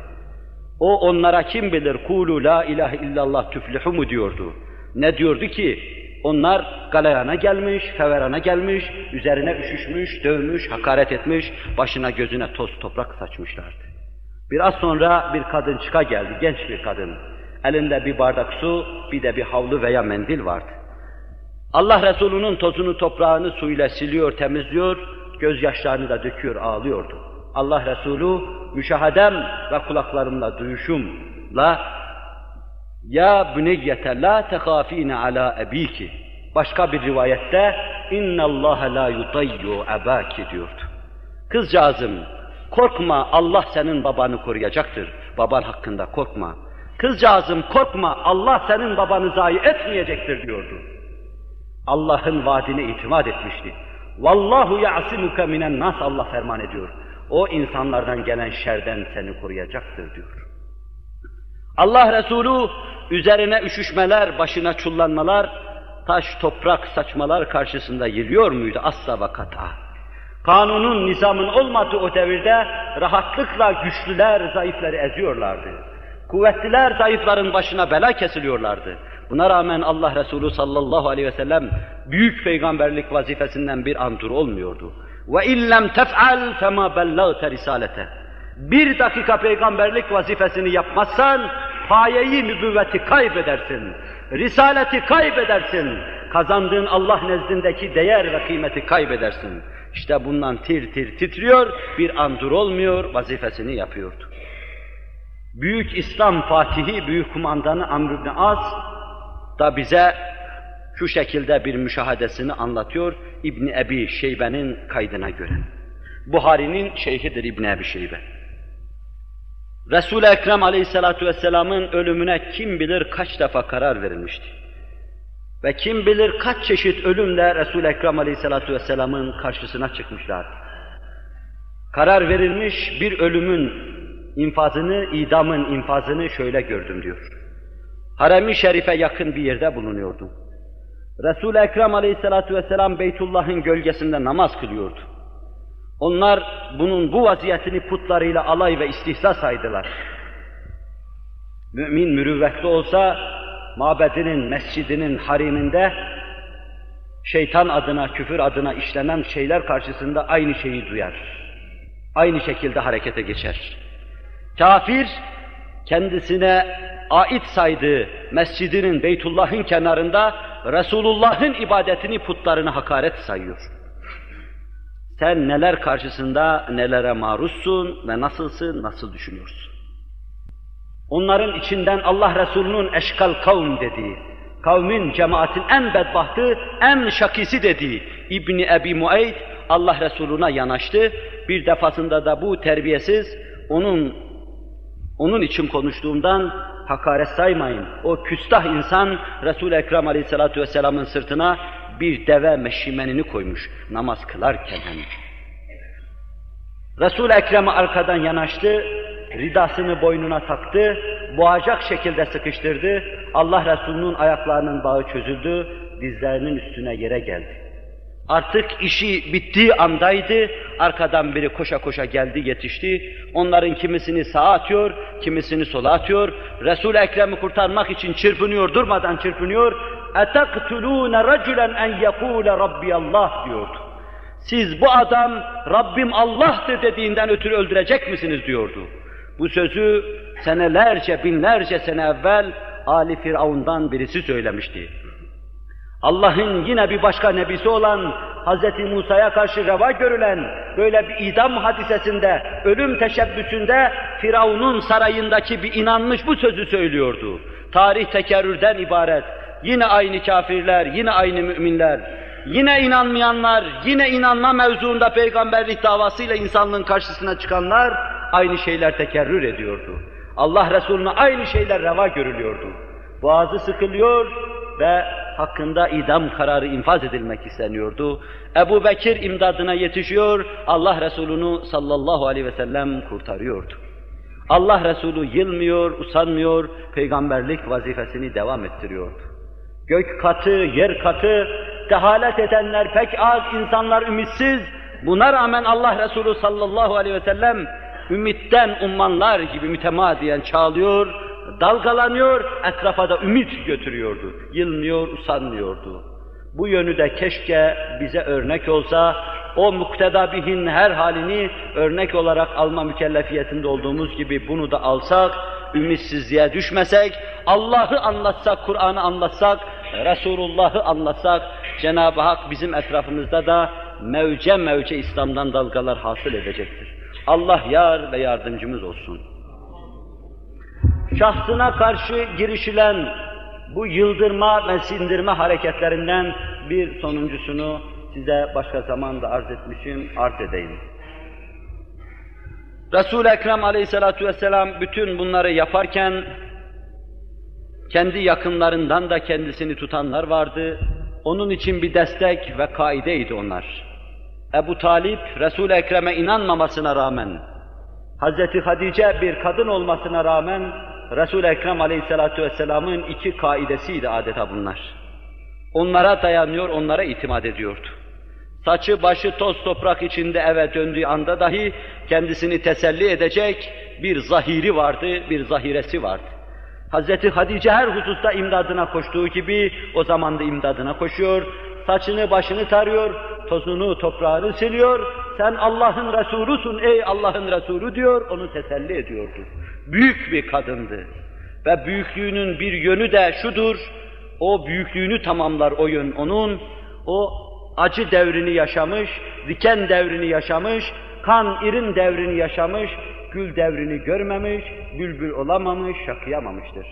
Speaker 1: O onlara kim bilir kulu la ilahe illallah tüflihu mu diyordu. Ne diyordu ki? Onlar galayana gelmiş, feverana gelmiş, üzerine üşüşmüş, dövmüş, hakaret etmiş, başına gözüne toz toprak saçmışlardı. Biraz sonra bir kadın çıka geldi, genç bir kadın. Elinde bir bardak su, bir de bir havlu veya mendil vardı. Allah Resulü'nün tozunu toprağını suyla siliyor, temizliyor, gözyaşlarını da döküyor, ağlıyordu. Allah Resulü müşahedem ve kulaklarımla duyuşumla ya büneyyete la tehafine ala ebiki. Başka bir rivayette inna Allah la yudayyu ebaki diyordu. Kızcağızım korkma Allah senin babanı koruyacaktır. Baban hakkında korkma. Kızcağızım korkma Allah senin babanı zayi etmeyecektir diyordu. Allah'ın vaadine itimat etmişti. Vallahu ya'simuke minen nas Allah ferman ediyor. O insanlardan gelen şerden seni koruyacaktır diyor. Allah Resulü üzerine üşüşmeler, başına çullanmalar, taş toprak saçmalar karşısında yürüyor muydu asla ve kata? Kanunun, nizamın olmadığı o devirde rahatlıkla güçlüler zayıfları eziyorlardı. Kuvvetliler zayıfların başına bela kesiliyorlardı. Buna rağmen Allah Resulü sallallahu aleyhi ve sellem büyük peygamberlik vazifesinden bir an dur olmuyordu. Ve illem tef'al fema bellagte risalete. Bir dakika peygamberlik vazifesini yapmazsan payeyi nübüvveti kaybedersin. Risaleti kaybedersin. Kazandığın Allah nezdindeki değer ve kıymeti kaybedersin. İşte bundan tir tir titriyor, bir an dur olmuyor, vazifesini yapıyordu. Büyük İslam Fatihi, büyük kumandanı Amr ibn As da bize şu şekilde bir müşahadesini anlatıyor İbni Ebi Şeybe'nin kaydına göre. Buhari'nin şeyhidir İbni Ebi Şeybe. Resul-i Ekrem Aleyhisselatü Vesselam'ın ölümüne kim bilir kaç defa karar verilmişti. Ve kim bilir kaç çeşit ölümle Resul-i Ekrem Aleyhisselatü Vesselam'ın karşısına çıkmışlar. Karar verilmiş bir ölümün infazını, idamın infazını şöyle gördüm diyor. Harem-i Şerif'e yakın bir yerde bulunuyordum. Resul-i Ekrem Aleyhisselatü Vesselam Beytullah'ın gölgesinde namaz kılıyordu. Onlar bunun bu vaziyetini putlarıyla alay ve istihza saydılar. Mümin mürüvvetli olsa mabedinin, mescidinin hariminde şeytan adına, küfür adına işlenen şeyler karşısında aynı şeyi duyar. Aynı şekilde harekete geçer. Kafir kendisine ait saydığı mescidinin, Beytullah'ın kenarında Resulullah'ın ibadetini putlarına hakaret sayıyor. Sen neler karşısında nelere maruzsun ve nasılsın, nasıl düşünüyorsun? Onların içinden Allah Resulü'nün eşkal kavm dediği, kavmin, cemaatin en bedbahtı, en şakisi dediği İbni Ebi Muayd Allah Resulü'ne yanaştı. Bir defasında da bu terbiyesiz, onun onun için konuştuğumdan hakaret saymayın. O küstah insan Resul-i Ekrem Aleyhisselatü Vesselam'ın sırtına bir deve meşimenini koymuş namaz kılarken hem. Resul-i Ekrem'e arkadan yanaştı, ridasını boynuna taktı, boğacak şekilde sıkıştırdı. Allah Resulü'nün ayaklarının bağı çözüldü, dizlerinin üstüne yere geldi. Artık işi bittiği andaydı, arkadan biri koşa koşa geldi, yetişti. Onların kimisini sağa atıyor, kimisini sola atıyor. Resul-i Ekrem'i kurtarmak için çırpınıyor, durmadan çırpınıyor. اَتَقْتُلُونَ رَجُلًا اَنْ يَقُولَ رَبِّيَ اللّٰهِ diyordu. Siz bu adam Rabbim Allah'tır dediğinden ötürü öldürecek misiniz diyordu. Bu sözü senelerce, binlerce sene evvel Ali Firavun'dan birisi söylemişti. Allah'ın yine bir başka nebisi olan Hz. Musa'ya karşı reva görülen böyle bir idam hadisesinde, ölüm teşebbüsünde Firavun'un sarayındaki bir inanmış bu sözü söylüyordu. Tarih tekerrürden ibaret. Yine aynı kafirler, yine aynı müminler, yine inanmayanlar, yine inanma mevzuunda peygamberlik davasıyla insanlığın karşısına çıkanlar aynı şeyler tekerrür ediyordu. Allah Resulüne aynı şeyler reva görülüyordu. Boğazı sıkılıyor ve hakkında idam kararı infaz edilmek isteniyordu. Ebu Bekir imdadına yetişiyor, Allah Resulü'nü sallallahu aleyhi ve sellem kurtarıyordu. Allah Resulü yılmıyor, usanmıyor, peygamberlik vazifesini devam ettiriyordu. Gök katı, yer katı, dehalet edenler pek az, insanlar ümitsiz. Buna rağmen Allah Resulü sallallahu aleyhi ve sellem ümitten ummanlar gibi mütemadiyen çağlıyor, dalgalanıyor, etrafa da ümit götürüyordu. Yılmıyor, usanmıyordu. Bu yönü de keşke bize örnek olsa, o muktedabihin her halini örnek olarak alma mükellefiyetinde olduğumuz gibi bunu da alsak, ümitsizliğe düşmesek, Allah'ı anlatsak, Kur'an'ı anlatsak, Resulullah'ı anlatsak, Cenab-ı Hak bizim etrafımızda da mevce mevce İslam'dan dalgalar hasıl edecektir. Allah yar ve yardımcımız olsun. Şahsına karşı girişilen bu yıldırma ve sindirme hareketlerinden bir sonuncusunu size başka zamanda arz etmişim, arz edeyim. Resul-i Ekrem aleyhissalatu vesselam bütün bunları yaparken kendi yakınlarından da kendisini tutanlar vardı. Onun için bir destek ve kaideydi onlar. Ebu Talip, Resul-i Ekrem'e inanmamasına rağmen, Hazreti Hadice bir kadın olmasına rağmen, Resul-i Ekrem aleyhissalatu vesselamın iki kaidesiydi adeta bunlar. Onlara dayanıyor, onlara itimat ediyordu. Saçı başı toz toprak içinde eve döndüğü anda dahi kendisini teselli edecek bir zahiri vardı, bir zahiresi vardı. Hazreti Hadice her hususta imdadına koştuğu gibi o zaman da imdadına koşuyor, saçını başını tarıyor, tozunu toprağını siliyor, sen Allah'ın Resulusun ey Allah'ın Resulü diyor, onu teselli ediyordu. Büyük bir kadındı. Ve büyüklüğünün bir yönü de şudur, o büyüklüğünü tamamlar o yön onun, o acı devrini yaşamış, diken devrini yaşamış, kan irin devrini yaşamış, gül devrini görmemiş, bülbül olamamış, şakıyamamıştır.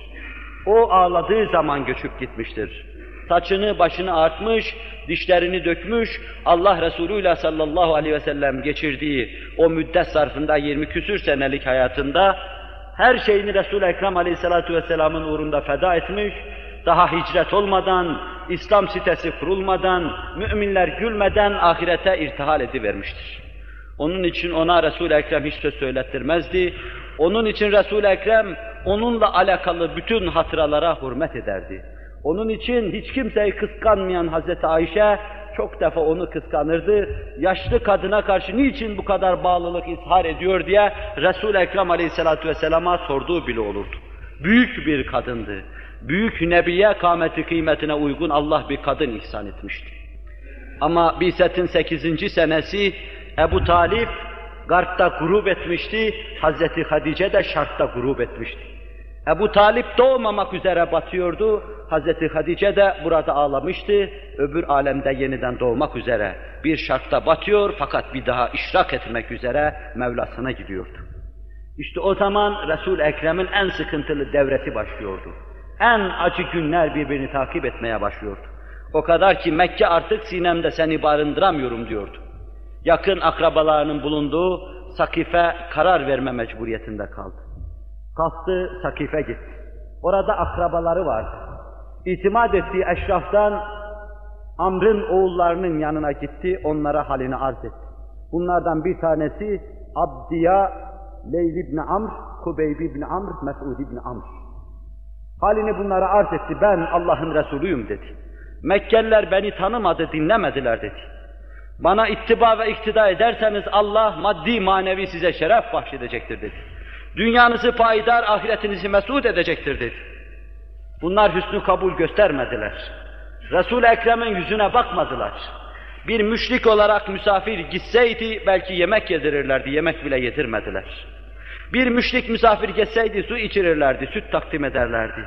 Speaker 1: O ağladığı zaman göçüp gitmiştir. Saçını başını artmış, dişlerini dökmüş, Allah Resulü ile sallallahu aleyhi ve sellem geçirdiği o müddet zarfında 20 küsür senelik hayatında her şeyini Resul-i Ekrem aleyhissalatu vesselamın uğrunda feda etmiş, daha hicret olmadan, İslam sitesi kurulmadan, müminler gülmeden ahirete irtihal edivermiştir. Onun için ona Resul-i Ekrem hiç söz söylettirmezdi. Onun için Resul-i Ekrem onunla alakalı bütün hatıralara hürmet ederdi. Onun için hiç kimseyi kıskanmayan Hazreti Ayşe çok defa onu kıskanırdı. Yaşlı kadına karşı niçin bu kadar bağlılık ishar ediyor diye Resul-i Ekrem aleyhissalatu vesselama sorduğu bile olurdu. Büyük bir kadındı. Büyük nebiye kâmeti kıymetine uygun Allah bir kadın ihsan etmişti. Ama Biset'in 8. senesi Ebu Talip Garp'ta grup etmişti, Hazreti Hadice de Şart'ta grup etmişti. Ebu Talip doğmamak üzere batıyordu, Hazreti Hadice de burada ağlamıştı, öbür alemde yeniden doğmak üzere bir şartta batıyor fakat bir daha işrak etmek üzere Mevlasına gidiyordu. İşte o zaman Resul Ekrem'in en sıkıntılı devresi başlıyordu. En acı günler birbirini takip etmeye başlıyordu. O kadar ki Mekke artık sinemde seni barındıramıyorum diyordu. Yakın akrabalarının bulunduğu Sakife karar verme mecburiyetinde kaldı. Kalktı Sakife gitti. Orada akrabaları vardı. İtimat ettiği eşraftan Amr'ın oğullarının yanına gitti, onlara halini arz etti. Bunlardan bir tanesi Abdiya Leyl ibn Amr, Kubeyb ibn Amr, Mes'ud ibn Amr. Halini bunlara arz etti, ben Allah'ın Resulüyüm dedi. Mekkeliler beni tanımadı, dinlemediler dedi. Bana ittiba ve iktida ederseniz Allah maddi manevi size şeref bahşedecektir dedi. Dünyanızı payidar, ahiretinizi mesut edecektir dedi. Bunlar hüsnü kabul göstermediler. Resul-i Ekrem'in yüzüne bakmadılar. Bir müşrik olarak misafir gitseydi belki yemek yedirirlerdi, yemek bile yedirmediler. Bir müşrik misafir geçseydi su içirirlerdi, süt takdim ederlerdi.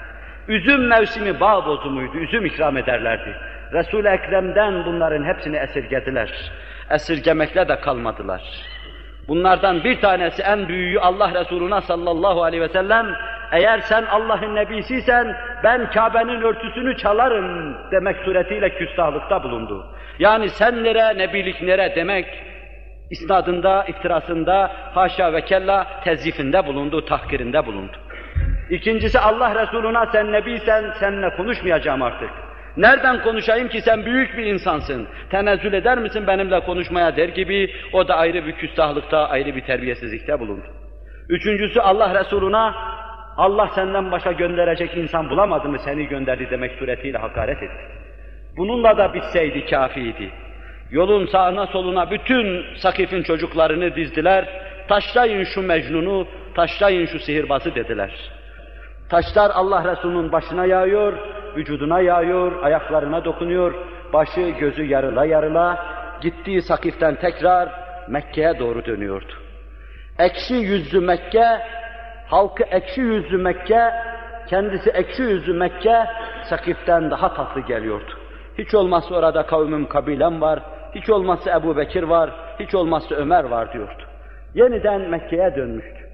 Speaker 1: Üzüm mevsimi bağ bozumuydu, üzüm ikram ederlerdi. Resul-i Ekrem'den bunların hepsini esirgediler. Esirgemekle de kalmadılar. Bunlardan bir tanesi en büyüğü Allah Resuluna sallallahu aleyhi ve sellem eğer sen Allah'ın nebisiysen ben Kabe'nin örtüsünü çalarım demek suretiyle küstahlıkta bulundu. Yani sen nere, nebilik nere demek isnadında, iftirasında, haşa ve kella tezifinde bulundu, tahkirinde bulundu. İkincisi Allah Resuluna sen nebiysen seninle konuşmayacağım artık. Nereden konuşayım ki sen büyük bir insansın. Tenezzül eder misin benimle konuşmaya der gibi o da ayrı bir küstahlıkta, ayrı bir terbiyesizlikte bulundu. Üçüncüsü Allah Resuluna Allah senden başa gönderecek insan bulamadı mı seni gönderdi demek suretiyle hakaret etti. Bununla da bitseydi kafiydi. Yolun sağına soluna bütün Sakif'in çocuklarını dizdiler. Taşlayın şu Mecnun'u, taşlayın şu sihirbazı dediler. Taşlar Allah Resulü'nün başına yağıyor, vücuduna yağıyor, ayaklarına dokunuyor, başı gözü yarıla yarıla, gittiği Sakif'ten tekrar Mekke'ye doğru dönüyordu. Ekşi yüzlü Mekke, halkı ekşi yüzlü Mekke, kendisi ekşi yüzlü Mekke, Sakif'ten daha tatlı geliyordu. Hiç olmazsa orada kavmim, kabilem var, hiç olmazsa Ebu Bekir var, hiç olmazsa Ömer var diyordu. Yeniden Mekke'ye dönmüştü.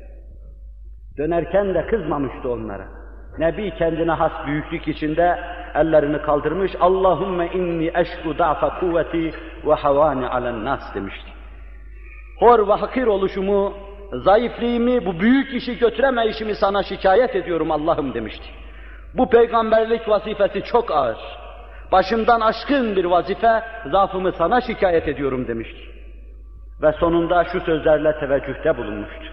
Speaker 1: Dönerken de kızmamıştı onlara. Nebi kendine has büyüklük içinde ellerini kaldırmış, Allahümme inni eşku da'fa kuvveti ve havani alen nas demişti. Hor ve hakir oluşumu, zayıflığımı, bu büyük işi götüremeyişimi sana şikayet ediyorum Allah'ım demişti. Bu peygamberlik vazifesi çok ağır. Başımdan aşkın bir vazife, zaafımı sana şikayet ediyorum demişti. Ve sonunda şu sözlerle teveccühte bulunmuştu.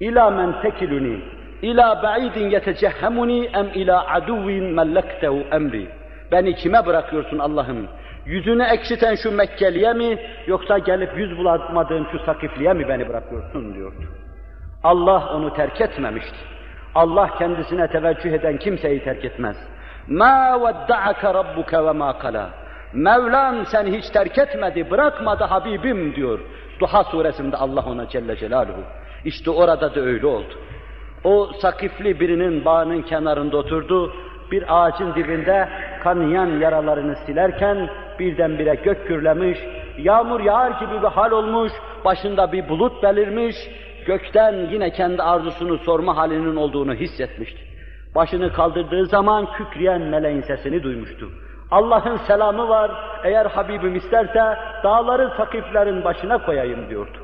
Speaker 1: İlâ men tekiluni, İla ba'idin yetecehhemuni em ila aduvin mellektehu emri. Beni kime bırakıyorsun Allah'ım? Yüzünü ekşiten şu Mekkeliye mi yoksa gelip yüz bulamadığım şu Sakifliye mi beni bırakıyorsun diyordu. Allah onu terk etmemişti. Allah kendisine teveccüh eden kimseyi terk etmez. Ma vedda'aka rabbuke ve ma kala. Mevlam seni hiç terk etmedi, bırakmadı Habibim diyor. Duha suresinde Allah ona Celle Celaluhu. İşte orada da öyle oldu. O sakifli birinin bağının kenarında oturdu, bir ağacın dibinde kanayan yaralarını silerken birdenbire gök gürlemiş, yağmur yağar gibi bir hal olmuş, başında bir bulut belirmiş, gökten yine kendi arzusunu sorma halinin olduğunu hissetmişti. Başını kaldırdığı zaman kükreyen meleğin sesini duymuştu. Allah'ın selamı var, eğer Habibim isterse dağları sakiflerin başına koyayım diyordu.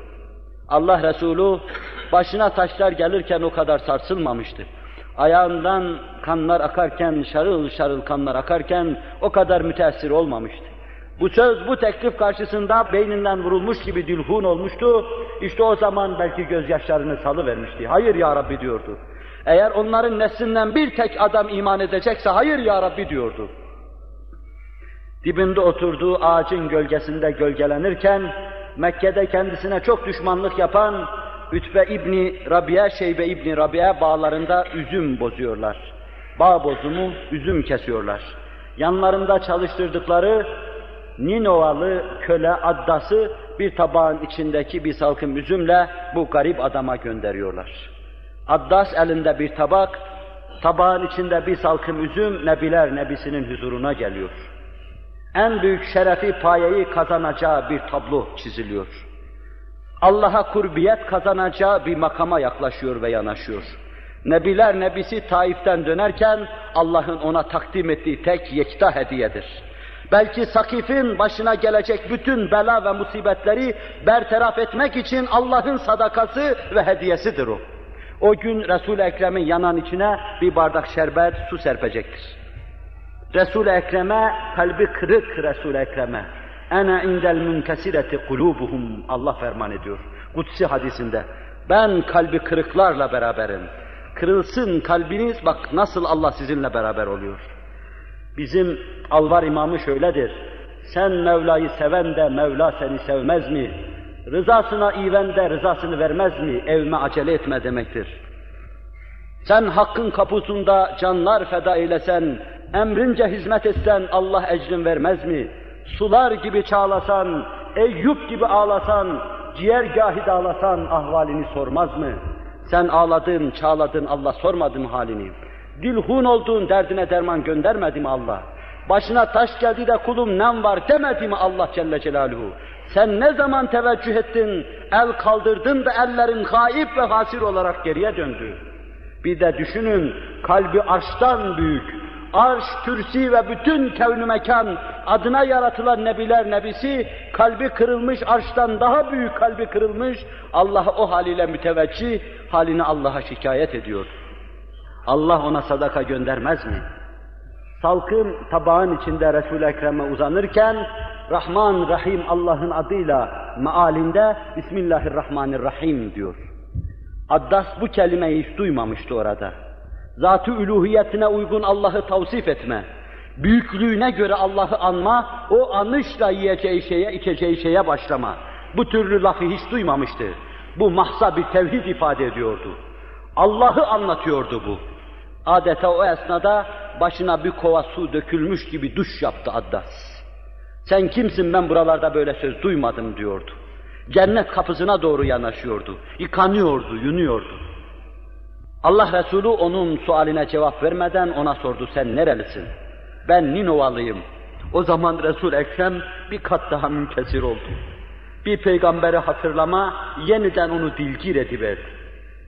Speaker 1: Allah Resulü başına taşlar gelirken o kadar sarsılmamıştı. Ayağından kanlar akarken, şarıl şarıl kanlar akarken o kadar müteessir olmamıştı. Bu söz, bu teklif karşısında beyninden vurulmuş gibi dülhun olmuştu. İşte o zaman belki gözyaşlarını salıvermişti. Hayır ya Rabbi diyordu. Eğer onların neslinden bir tek adam iman edecekse hayır ya Rabbi diyordu. Dibinde oturduğu ağacın gölgesinde gölgelenirken Mekke'de kendisine çok düşmanlık yapan Ütbe İbni Rabia, Şeybe İbni Rabia bağlarında üzüm bozuyorlar. Bağ bozumu, üzüm kesiyorlar. Yanlarında çalıştırdıkları Ninovalı köle addası bir tabağın içindeki bir salkım üzümle bu garip adama gönderiyorlar. Addas elinde bir tabak, tabağın içinde bir salkım üzüm Nebiler Nebisi'nin huzuruna geliyor. En büyük şerefi payeyi kazanacağı bir tablo çiziliyor. Allah'a kurbiyet kazanacağı bir makama yaklaşıyor ve yanaşıyor. Nebiler Nebisi Taif'ten dönerken Allah'ın ona takdim ettiği tek yekta hediyedir. Belki Sakif'in başına gelecek bütün bela ve musibetleri bertaraf etmek için Allah'ın sadakası ve hediyesidir o. O gün Resul-i Ekrem'in yanan içine bir bardak şerbet, su serpecektir. Resul-i Ekrem'e, kalbi kırık Resul-i Ekrem'e, Ene indel münkesireti kulubuhum Allah ferman ediyor. Kutsi hadisinde. Ben kalbi kırıklarla beraberim. Kırılsın kalbiniz bak nasıl Allah sizinle beraber oluyor. Bizim Alvar imamı şöyledir.
Speaker 2: Sen Mevla'yı seven de Mevla seni sevmez mi? Rızasına iven de rızasını vermez mi? Evime acele etme demektir. Sen hakkın kapusunda canlar feda eylesen, emrince hizmet etsen Allah ecrin vermez mi? Sular gibi çağlasan, Eyüp gibi ağlasan, ciğergahı dağlasan ahvalini sormaz mı? Sen ağladın, çağladın, Allah sormadı mı halini? Dilhun oldun, derdine derman göndermedi mi Allah? Başına taş geldi de kulum nem var demedi mi Allah Celle Celaluhu? Sen ne zaman teveccüh ettin, el kaldırdın da ellerin haip ve hasir olarak geriye döndü. Bir de düşünün, kalbi arştan büyük, arş, kürsi ve bütün kevn mekan adına yaratılan nebiler nebisi, kalbi kırılmış arştan daha büyük kalbi kırılmış, Allah o haliyle müteveccih, halini Allah'a şikayet ediyor. Allah ona sadaka göndermez mi? Salkın tabağın içinde Resul-i Ekrem'e uzanırken, Rahman Rahim Allah'ın adıyla mealinde Bismillahirrahmanirrahim diyor. Addas bu kelimeyi hiç duymamıştı orada. Zat-ı üluhiyetine uygun Allah'ı tavsif etme, büyüklüğüne göre Allah'ı anma, o anışla yiyeceği şeye, içeceği şeye başlama. Bu türlü lafı hiç duymamıştı. Bu mahsa bir tevhid ifade ediyordu. Allah'ı anlatıyordu bu. Adeta o esnada başına bir kova su dökülmüş gibi duş yaptı Addas. Sen kimsin ben buralarda böyle söz duymadım diyordu. Cennet kapısına doğru yanaşıyordu. Yıkanıyordu, yunuyordu. Allah Resulü onun sualine cevap vermeden ona sordu, sen nerelisin? Ben Ninovalıyım. O zaman Resul Ekrem bir kat daha münkesir oldu. Bir peygamberi hatırlama, yeniden onu dilgir ediverdi.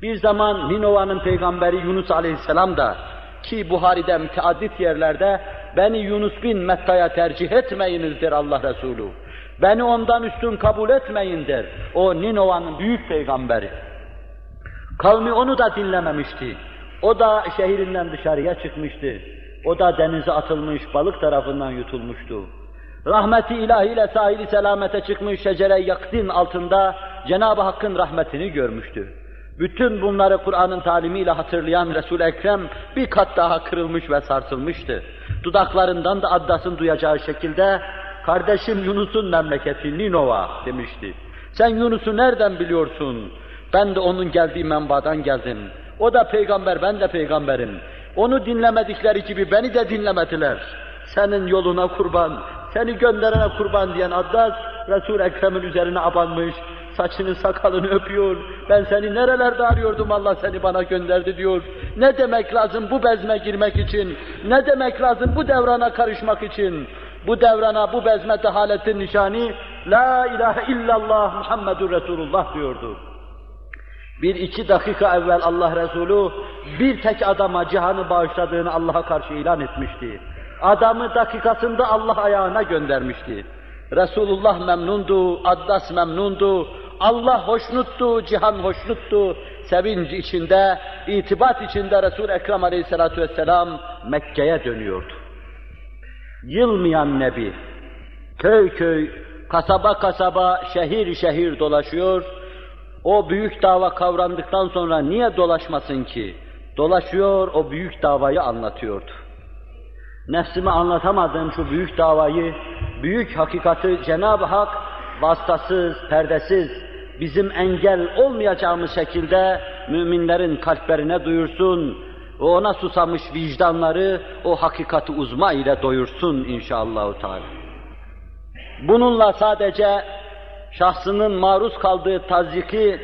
Speaker 2: Bir zaman Ninova'nın peygamberi Yunus Aleyhisselam da ki Buhari'de müteaddit yerlerde beni Yunus bin Metta'ya tercih etmeyinizdir Allah Resulü. Beni ondan üstün kabul etmeyin der. O Ninova'nın büyük peygamberi. Kavmi onu da dinlememişti. O da şehrinden dışarıya çıkmıştı. O da denize atılmış, balık tarafından yutulmuştu. Rahmeti ilahiyle sahili selamete çıkmış şecere yaktin altında Cenab-ı Hakk'ın rahmetini görmüştü. Bütün bunları Kur'an'ın talimiyle hatırlayan Resul-i Ekrem bir kat daha kırılmış ve sarsılmıştı. Dudaklarından da Addas'ın duyacağı şekilde kardeşim Yunus'un memleketi Ninova demişti. Sen Yunus'u nereden biliyorsun? Ben de onun geldiği menbadan geldim. O da peygamber, ben de peygamberim. Onu dinlemedikleri gibi beni de dinlemediler. Senin yoluna kurban, seni gönderene kurban diyen Addas, Resul-i Ekrem'in üzerine abanmış, saçını sakalını öpüyor. Ben seni nerelerde arıyordum Allah seni bana gönderdi diyor. Ne demek lazım bu bezme girmek için? Ne demek lazım bu devrana karışmak için? Bu devrana, bu bezme dehaletin nişani La ilahe illallah Muhammedur Resulullah diyordu. Bir iki dakika evvel Allah Resulü bir tek adama cihanı bağışladığını Allah'a karşı ilan etmişti. Adamı dakikasında Allah ayağına göndermişti. Resulullah memnundu, Addas memnundu, Allah hoşnuttu, cihan hoşnuttu. Sevinç içinde, itibat içinde resul Ekrem Aleyhisselatü Vesselam Mekke'ye dönüyordu. Yılmayan Nebi, köy köy, kasaba kasaba, şehir şehir dolaşıyor, o büyük dava kavrandıktan sonra niye dolaşmasın ki? Dolaşıyor, o büyük davayı anlatıyordu. Nefsime anlatamadığım şu büyük davayı, büyük hakikati Cenab-ı Hak vasıtasız, perdesiz, bizim engel olmayacağımız şekilde müminlerin kalplerine duyursun ve ona susamış vicdanları o hakikati uzma ile doyursun inşallah. Bununla sadece şahsının maruz kaldığı tazyiki,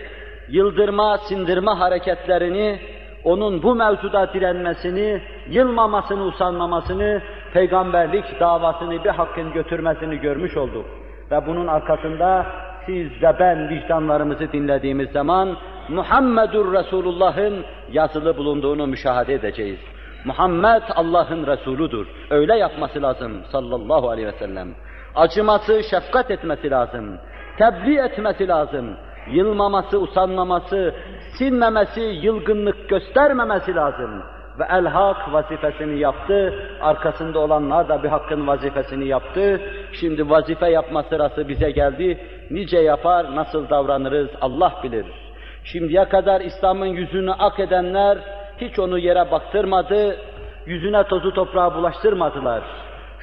Speaker 2: yıldırma, sindirme hareketlerini, onun bu mevzuda direnmesini, yılmamasını, usanmamasını, peygamberlik davasını bir hakkın götürmesini görmüş olduk. Ve bunun arkasında siz ve ben vicdanlarımızı dinlediğimiz zaman Muhammedur Resulullah'ın yazılı bulunduğunu müşahede edeceğiz. Muhammed Allah'ın Resuludur. Öyle yapması lazım sallallahu aleyhi ve sellem. Acıması, şefkat etmesi lazım tebliğ etmesi lazım. Yılmaması, usanmaması, sinmemesi, yılgınlık göstermemesi lazım. Ve el-hak vazifesini yaptı, arkasında olanlar da bir hakkın vazifesini yaptı. Şimdi vazife yapma sırası bize geldi. Nice yapar, nasıl davranırız Allah bilir. Şimdiye kadar İslam'ın yüzünü ak edenler hiç onu yere baktırmadı, yüzüne tozu toprağı bulaştırmadılar.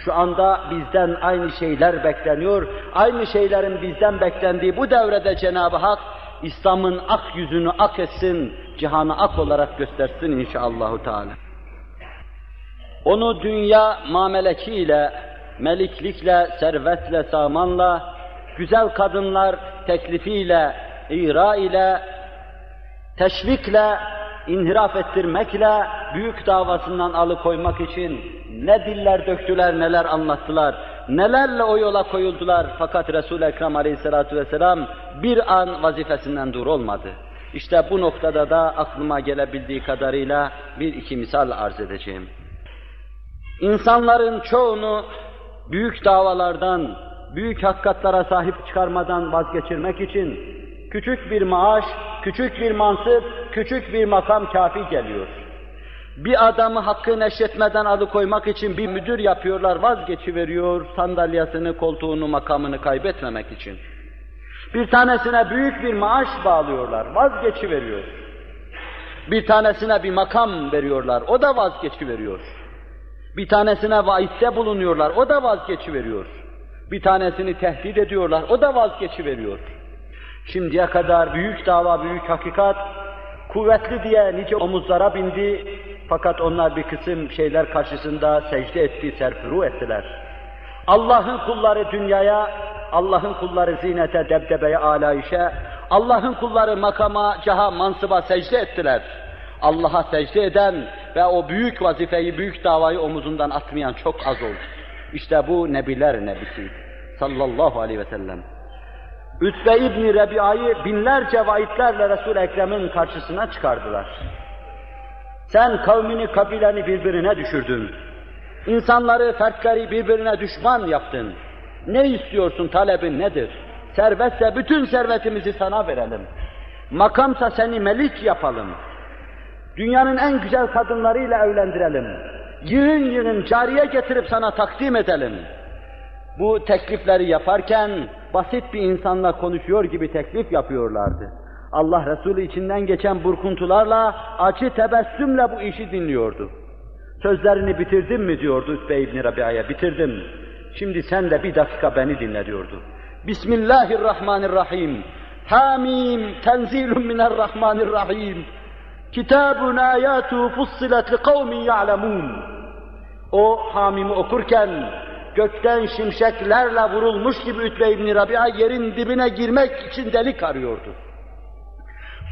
Speaker 2: Şu anda bizden aynı şeyler bekleniyor. Aynı şeylerin bizden beklendiği bu devrede Cenab-ı Hak İslam'ın ak yüzünü ak etsin, cihanı ak olarak göstersin inşallahü teala. Onu dünya mamelekiyle, meliklikle, servetle, samanla, güzel kadınlar teklifiyle, ira ile, teşvikle, inhiraf ettirmekle, büyük davasından alıkoymak için ne diller döktüler, neler anlattılar, nelerle o yola koyuldular fakat Resul-i Ekrem aleyhissalatu vesselam bir an vazifesinden dur olmadı. İşte bu noktada da aklıma gelebildiği kadarıyla bir iki misal arz edeceğim. İnsanların çoğunu büyük davalardan, büyük hakikatlara sahip çıkarmadan vazgeçirmek için küçük bir maaş, küçük bir mansıp, küçük bir makam kafi geliyor. Bir adamı hakkı neşretmeden alıkoymak için bir müdür yapıyorlar, vazgeçiveriyor sandalyasını, koltuğunu, makamını kaybetmemek için. Bir tanesine büyük bir maaş bağlıyorlar, vazgeçiveriyor. Bir tanesine bir makam veriyorlar, o da vazgeçiveriyor. Bir tanesine vaitte bulunuyorlar, o da vazgeçiveriyor. Bir tanesini tehdit ediyorlar, o da vazgeçiveriyor. Şimdiye kadar büyük dava, büyük hakikat, kuvvetli diye nice omuzlara bindi, fakat onlar bir kısım şeyler karşısında secde etti, serfuru ettiler. Allah'ın kulları dünyaya, Allah'ın kulları zinete, debdebeye, alayişe, Allah'ın kulları makama, caha, mansıba secde ettiler. Allah'a secde eden ve o büyük vazifeyi, büyük davayı omuzundan atmayan çok az oldu. İşte bu Nebiler Nebisi sallallahu aleyhi ve sellem. Ütbe İbni Rebi'ayı binlerce vaitlerle Resul-i Ekrem'in karşısına çıkardılar. Sen kavmini, kabileni birbirine düşürdün. İnsanları, fertleri birbirine düşman yaptın. Ne istiyorsun, talebin nedir? Servetse bütün servetimizi sana verelim. Makamsa seni melik yapalım. Dünyanın en güzel kadınlarıyla evlendirelim. Yığın yığın cariye getirip sana takdim edelim. Bu teklifleri yaparken basit bir insanla konuşuyor gibi teklif yapıyorlardı. Allah Resulü içinden geçen burkuntularla, acı tebessümle bu işi dinliyordu. Sözlerini bitirdin mi diyordu Ütbe İbni Rabia'ya, bitirdim. Şimdi sen de bir dakika beni dinle diyordu. Bismillahirrahmanirrahim. Hamim, tenzilun minerrahmanirrahim. Kitabun ayatu fussilet li kavmin ya'lemun. O hamimi okurken gökten şimşeklerle vurulmuş gibi Ütbe İbni Rabia yerin dibine girmek için delik arıyordu.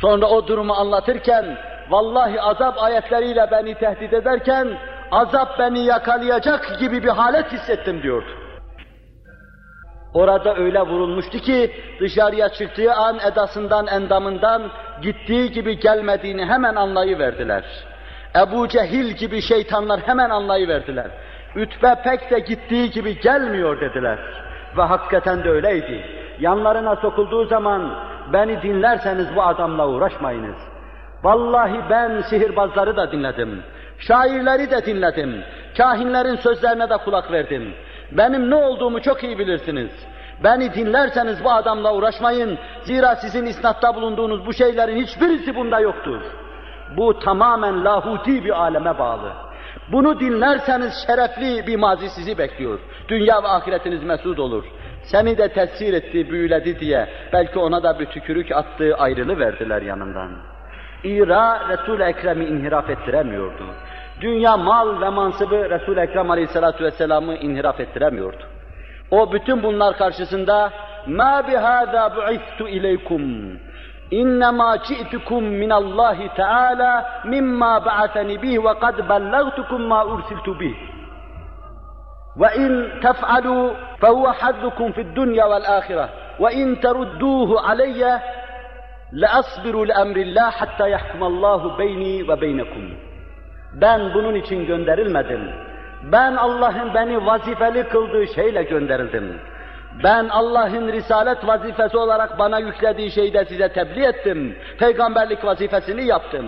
Speaker 2: Sonra o durumu anlatırken, vallahi azap ayetleriyle beni tehdit ederken, azap beni yakalayacak gibi bir halet hissettim diyordu. Orada öyle vurulmuştu ki, dışarıya çıktığı an edasından, endamından, gittiği gibi gelmediğini hemen anlayıverdiler. Ebu Cehil gibi şeytanlar hemen anlayıverdiler. Ütbe pek de gittiği gibi gelmiyor dediler. Ve hakikaten de öyleydi. Yanlarına sokulduğu zaman beni dinlerseniz bu adamla uğraşmayınız. Vallahi ben sihirbazları da dinledim. Şairleri de dinledim. Kahinlerin sözlerine de kulak verdim. Benim ne olduğumu çok iyi bilirsiniz. Beni dinlerseniz bu adamla uğraşmayın. Zira sizin isnatta bulunduğunuz bu şeylerin hiçbirisi bunda yoktur. Bu tamamen lahuti bir aleme bağlı. Bunu dinlerseniz şerefli bir mazi sizi bekliyor. Dünya ve ahiretiniz mesut olur. Seni de tesir etti, büyüledi diye belki ona da bir tükürük attı, ayrılı verdiler yanından. İra resul Ekrem'i inhiraf ettiremiyordu. Dünya mal ve mansıbı resul Ekrem Aleyhisselatü Vesselam'ı inhiraf ettiremiyordu. O bütün bunlar karşısında ma bihada bu'istu ileykum İnnemâ ci'tukum minallâhi teâlâ mimmâ ba'ateni bih ve kad bellagtukum mâ ursiltu bih. وإن تفعلوا فهو حظكم في الدنيا والآخرة وإن تردوه علي لأصبر لأمر الله حتى يحكم الله بيني وبينكم Ben bunun için gönderilmedim. Ben Allah'ın beni vazifeli kıldığı şeyle gönderildim. Ben Allah'ın risalet vazifesi olarak bana yüklediği şeyi de size tebliğ ettim. Peygamberlik vazifesini yaptım.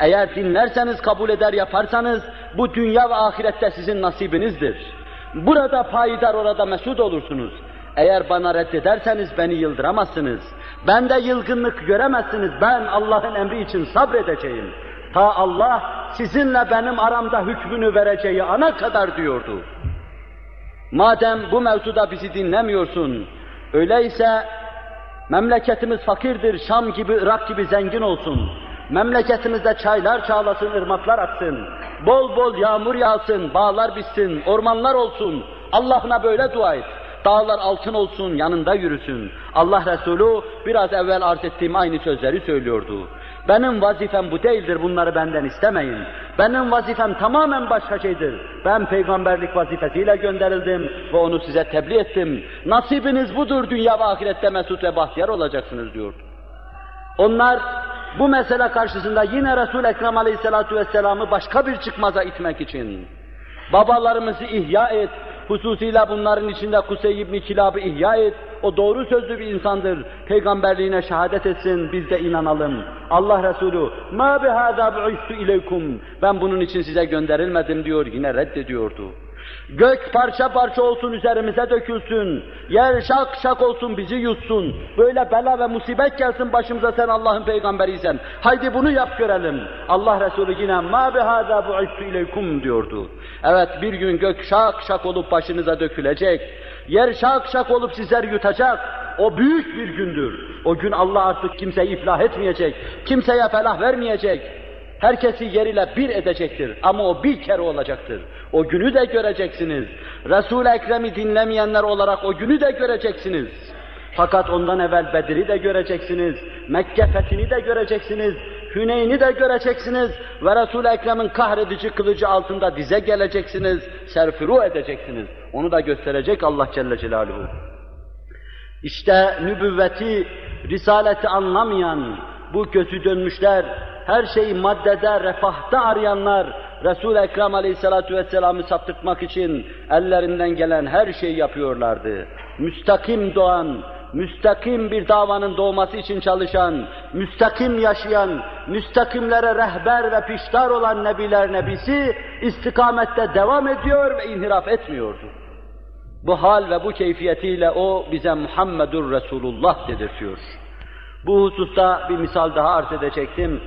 Speaker 2: Eğer dinlerseniz, kabul eder yaparsanız, bu dünya ve ahirette sizin nasibinizdir. Burada payidar, orada mesut olursunuz. Eğer bana reddederseniz beni yıldıramazsınız. Bende yılgınlık göremezsiniz. Ben Allah'ın emri için sabredeceğim. Ta Allah sizinle benim aramda hükmünü vereceği ana kadar diyordu. Madem bu mevzuda bizi dinlemiyorsun, öyleyse memleketimiz fakirdir, Şam gibi, Irak gibi zengin olsun. Memleketimizde çaylar çağlasın, ırmaklar aksın. Bol bol yağmur yağsın, bağlar bitsin, ormanlar olsun. Allah'ına böyle dua et. Dağlar altın olsun, yanında yürüsün. Allah Resulü biraz evvel arz ettiğim aynı sözleri söylüyordu. Benim vazifem bu değildir, bunları benden istemeyin. Benim vazifem tamamen başka şeydir. Ben peygamberlik vazifesiyle gönderildim ve onu size tebliğ ettim. Nasibiniz budur, dünya ve ahirette mesut ve bahtiyar olacaksınız diyordu. Onlar bu mesele karşısında yine Resul-i Ekrem Aleyhisselatü Vesselam'ı başka bir çıkmaza itmek için babalarımızı ihya et, hususiyle bunların içinde Kusey ibn Kilab'ı ihya et, o doğru sözlü bir insandır, peygamberliğine şehadet etsin, biz de inanalım. Allah Resulü, مَا بِهَذَا بُعِثْتُ اِلَيْكُمْ Ben bunun için size gönderilmedim diyor, yine reddediyordu. Gök parça parça olsun üzerimize dökülsün. Yer şak şak olsun bizi yutsun. Böyle bela ve musibet gelsin başımıza sen Allah'ın peygamberiysen. Haydi bunu yap görelim. Allah Resulü yine ma bihâzâ bu'ittu ileykum diyordu. Evet bir gün gök şak şak olup başınıza dökülecek. Yer şak şak olup sizleri yutacak. O büyük bir gündür. O gün Allah artık kimseyi iflah etmeyecek. Kimseye felah vermeyecek. Herkesi yeriyle bir edecektir ama o bir kere olacaktır. O günü de göreceksiniz. Resul-i Ekrem'i dinlemeyenler olarak o günü de göreceksiniz. Fakat ondan evvel Bedir'i de göreceksiniz, Mekke fethini de göreceksiniz, Hüneyn'i de göreceksiniz ve Resul-i Ekrem'in kahredici kılıcı altında dize geleceksiniz, serfiru edeceksiniz. Onu da gösterecek Allah Celle Celaluhu. İşte nübüvveti, risaleti anlamayan bu gözü dönmüşler, her şeyi maddede, refahta arayanlar, Resul-i Ekrem Aleyhisselatü Vesselam'ı saptırtmak için ellerinden gelen her şeyi yapıyorlardı. Müstakim doğan, müstakim bir davanın doğması için çalışan, müstakim yaşayan, müstakimlere rehber ve piştar olan Nebiler Nebisi istikamette devam ediyor ve inhiraf etmiyordu. Bu hal ve bu keyfiyetiyle o bize Muhammedur Resulullah dedirtiyor. Bu hususta bir misal daha arz edecektim.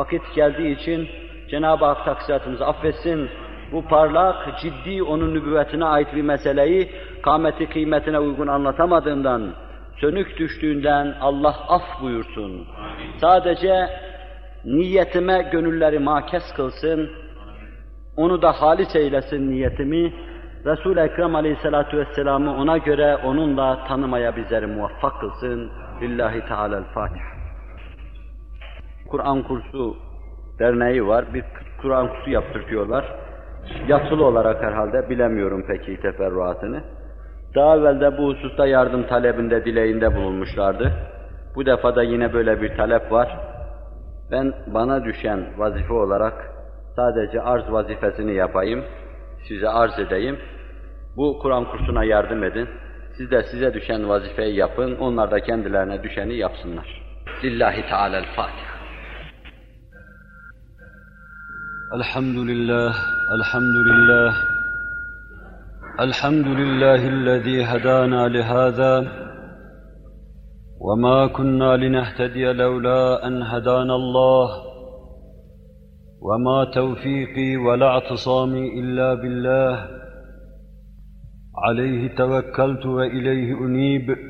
Speaker 2: Vakit geldiği için Cenab-ı Hak taksiratımızı affetsin. Bu parlak, ciddi onun nübüvvetine ait bir meseleyi kâmeti kıymetine uygun anlatamadığından, sönük düştüğünden Allah af buyursun. Sadece niyetime gönülleri makes kılsın, onu da halis eylesin niyetimi, Resul-i Ekrem Aleyhisselatü Vesselam'ı ona göre onunla tanımaya bizleri muvaffak kılsın. Lillahi Teala'l-Fatiha. Kur'an kursu derneği var. Bir Kur'an kursu yaptırtıyorlar. Yatılı olarak herhalde bilemiyorum peki teferruatını. Daha evvel de bu hususta yardım talebinde, dileğinde bulunmuşlardı. Bu defa da yine böyle bir talep var. Ben bana düşen vazife olarak sadece arz vazifesini yapayım, size arz edeyim. Bu Kur'an kursuna yardım edin. Siz de size düşen vazifeyi yapın, onlar da kendilerine düşeni yapsınlar. Lillahi Teala'l-Fatiha.
Speaker 3: الحمد لله الحمد لله الحمد لله الذي هدانا لهذا وما كنا لنهتدي لولا أن هدانا الله وما توفيقي ولا اعتصامي إلا بالله عليه توكلت وإليه أنيب.